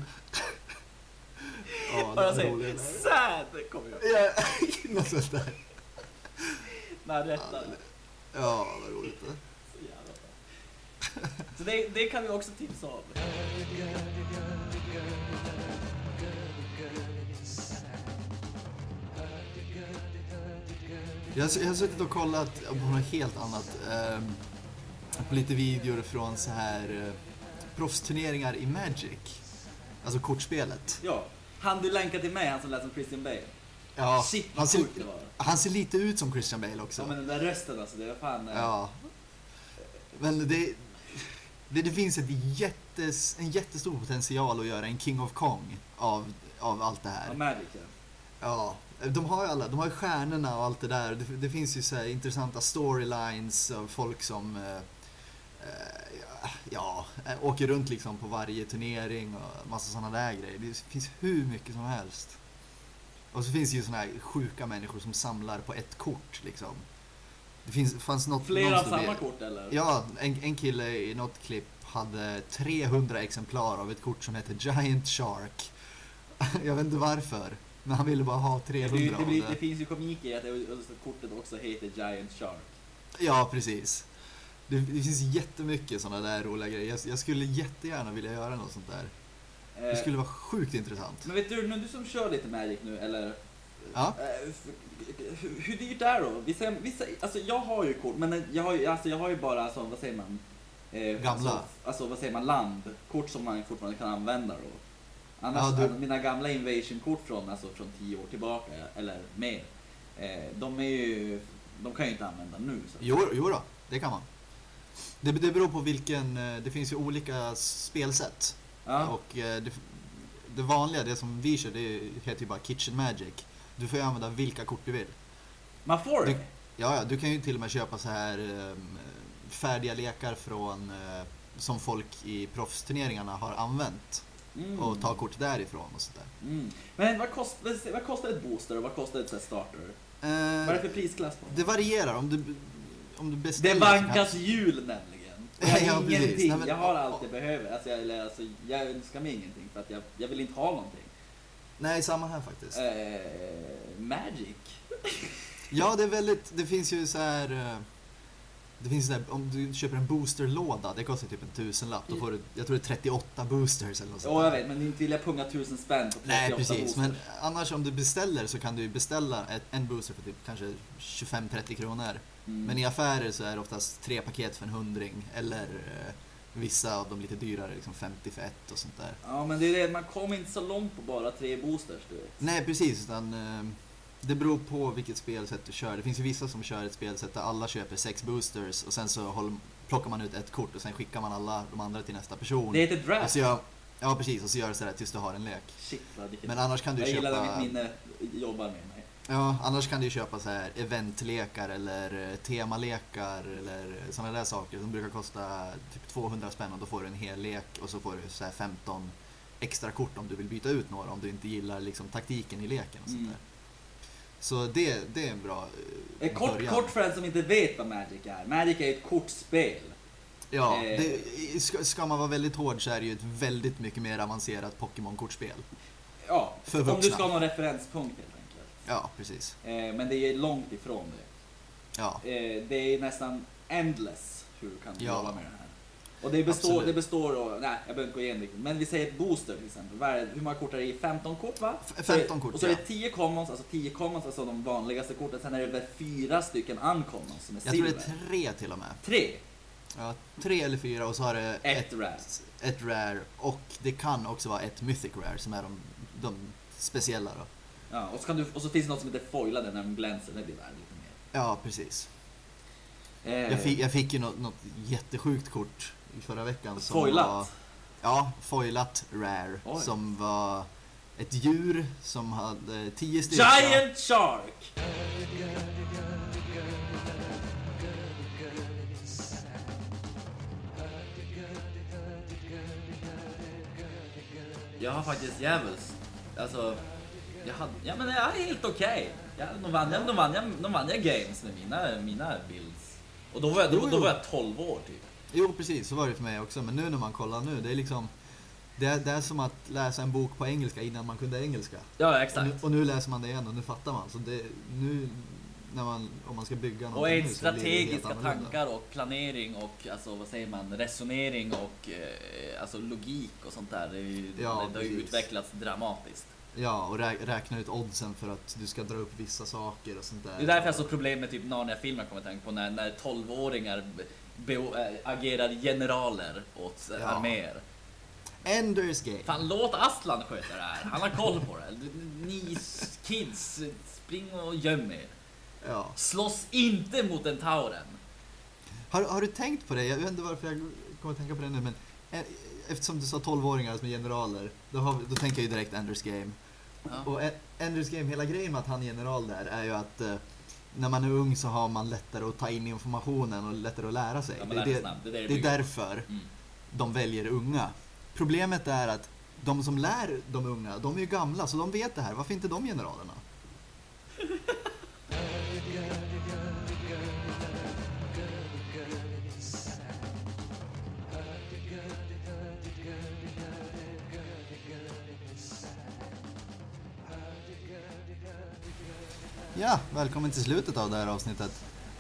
Ja, Och roligt. säger sad, kommer jag Ja, något sånt där. när han rättar. Ja, vad roligt. det. Så jävla bra. Så det, det kan vi också tipsa om. Jag har, jag har suttit och kollat på något helt annat. ehm, på lite videor från så här eh, proffsturneringar i Magic. Alltså kortspelet. Ja, han du länkade till mig, han som lät som Christian Bale. Ja, Shit han, vad ser, sjukt det var. han ser lite ut som Christian Bale också. Ja men den där rösten alltså, det var fan... eh, Ja. Men det, det, det finns ett jättes, en jättestor potential att göra en King of Kong av, av allt det Ja, här. Magic ja. Ja, de har ju alla, de har ju stjärnorna och allt det där. Det, det finns ju så här intressanta storylines av folk som eh, ja, eh, åker runt liksom på varje turnering och massa sådana där grejer. Det finns hur mycket som helst. Och så finns det ju såna här sjuka människor som samlar på ett kort liksom. Det finns, fanns något, Flera av samma det- kort eller? Ja, en, en kille i något klipp hade 300 exemplar av ett kort som heter Giant Shark. Jag vet inte varför, men han ville bara ha Det, 300 det, det, blir, det det. finns ju komik i det- att kortet också heter Giant Shark. Ja, precis. Det, det finns jättemycket sådana där roliga grejer. Jag, jag skulle jättegärna vilja göra något sånt där. Det Eh, skulle vara sjukt intressant. Men vet du, nu du som kör lite Magic nu, eller? Ja. Eh, hur, hur dyrt är det då? Vissa, vissa, alltså jag har ju kort, men jag har ju, alltså jag har ju bara, alltså, vad säger man? Eh, Gamla. Alltså, alltså vad säger man, landkort som man fortfarande kan använda då. Annars, Ja, du- alltså, mina gamla invasion-kort från, alltså, från tio år tillbaka, eller mer, eh, de är ju, de kan jag ju inte använda nu. Så. Jo, jo då, det kan man. Det, det beror på vilken, eh, det finns ju olika spelsätt. Ja. Och eh, det, det vanliga, det som vi kör, det heter ju bara Kitchen Magic. Du får ju använda vilka kort du vill. Man får det? Ja, ja, du kan ju till och med köpa så här ehm, färdiga lekar från eh, som folk i proffsturneringarna har använt Mm. och ta kort därifrån och sådär. Mm. Men vad, kost, vad, kostar ett booster och vad kostar ett starter? Vad är det för prisklass på? Eh, det varierar om du, om du Det beställer. vankas jul nämligen. Jag har Ja, ingenting. Nej, men- jag har allt jag behöver. Alltså, jag, eller, alltså, jag önskar mig ingenting för att jag, jag vill inte ha någonting. Nej, samma här faktiskt. Eh, Magic. Ja, det är väldigt, det finns ju så här. eh, Det finns här, om du köper en boosterlåda, det kostar typ en tusenlapp. Då får du, jag tror det är 38 boosters eller något sånt Ja, jag där. vet, men inte vill jag punga tusen spänn på 38 Nej, precis. boosters. Men annars om du beställer så kan du beställa ett, en booster för typ kanske 25-30 kronor. Mm. Men i affärer så är det oftast tre paket för en hundring. Eller eh, vissa av dem lite dyrare, liksom 50 för ett och sånt där. Ja, men det är det, man kommer inte så långt på bara tre boosters, du vet. Nej, precis. Utan, eh, det beror på vilket spelsätt du kör. Det finns ju vissa som kör ett spelsätt där alla köper sex boosters och sen så håller, plockar man ut ett kort och sen skickar man alla de andra till nästa person. Det heter draft. gör, ja, precis. Och så gör det sådär tills du har en lek. Shit, vad vilket... Men annars kan du jag gillar köpa... när mitt minne jobbar med mig. Ja, annars kan du ju köpa så här eventlekar eller eh, temalekar eller sådana där saker som brukar kosta typ 200 spänn och då får du en hel lek och så får du så här 15 extra kort om du vill byta ut några om du inte gillar liksom taktiken i leken och sånt Mm. där. Så det, det är en bra eh, Eh, Kort, början. kort för en som inte vet vad Magic är. Magic är ett kortspel. Ja, eh, det, ska, ska man vara väldigt hård så är det ju ett väldigt mycket mer avancerat Pokémon-kortspel. Ja, För om du ska ha någon referenspunkt helt. Ja, precis. Eh, men det är långt ifrån det. Ja, Eh, det är nästan endless hur du kan Ja. jobba med det här. Och det består, Absolut. det består av, nej jag behöver inte gå igenom riktigt, men vi säger ett booster till exempel. Är hur många kort är det i? 15 kort va? F- Så är det- 15 kort, Och så är det 10 commons, alltså 10 commons, alltså de vanligaste korten. Sen är det väl fyra stycken uncommons som är jag tror silver. det är tre till och med. Tre. Ja, tre eller fyra och så har det Ett rare. ett rare och det kan också vara ett mythic rare som är de, de speciella då. Ja, och, så kan du, och så finns det något som heter foilade när de glänser, det blir värd lite mer. Ja, precis. Eh, Jag fick, jag fick ju något, något jättesjukt kort i förra veckan. Som Foilat? Var, ja, foilat rare. Oj. Som var ett djur som hade tio styrka. Giant Shark! Jag har faktiskt djävulskt, alltså, jag hade, ja men jag är helt okej. Ja, då vann jag, vann jag, vann jag games med mina, mina builds. Och då var, jag, då, Jo, då var jag 12 år typ. Jo, precis. Så var det för mig också. Men nu när man kollar nu, det är liksom... Det är, det är som att läsa en bok på engelska innan man kunde engelska. Ja, Och nu, exakt. och nu läser man det igen och nu fattar man. Så det, nu, när man, om man ska bygga Och blir det helt strategiska tankar och planering och alltså, vad säger man, resonering och eh, alltså logik och sånt där. Det, är ju- Ja, det, det har ju utvecklats dramatiskt. Ja, och rä, räkna ut oddsen för att du ska dra upp vissa saker och sånt där. Det är därför jag så problem med typ Narnia-filmer kommer jag tänka på, när, när 12-åringar be, äh, agerar generaler åt Ja. arméer. Enders Game. Fan, låt Aslan sköta det här. Han har koll på det. Ni kids, spring och göm er. Ja. Slåss inte mot en tauren. Har, har du tänkt på det? Jag vet inte varför jag kommer att tänka på det nu, men eh, eftersom du sa 12-åringar som är generaler, då, har, då tänker jag ju direkt Enders Game. Ja. Och E- Enders Game, hela grejen med att han är general där är ju att eh, när man är ung så har man lättare att ta in informationen och lättare att lära sig. Ja, det, är det. Det är det är därför Mm. de väljer unga. Problemet är att de som lär de unga, de är ju gamla så de vet det här. Varför inte de generalerna? Ja, välkommen till slutet av det här avsnittet.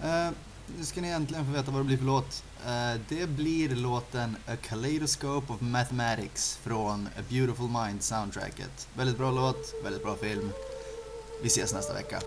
Uh, nu ska ni äntligen få veta vad det blir för låt. Uh, det blir låten A Kaleidoscope of Mathematics från A Beautiful Mind soundtracket. Väldigt bra låt, väldigt bra film. Vi ses nästa vecka.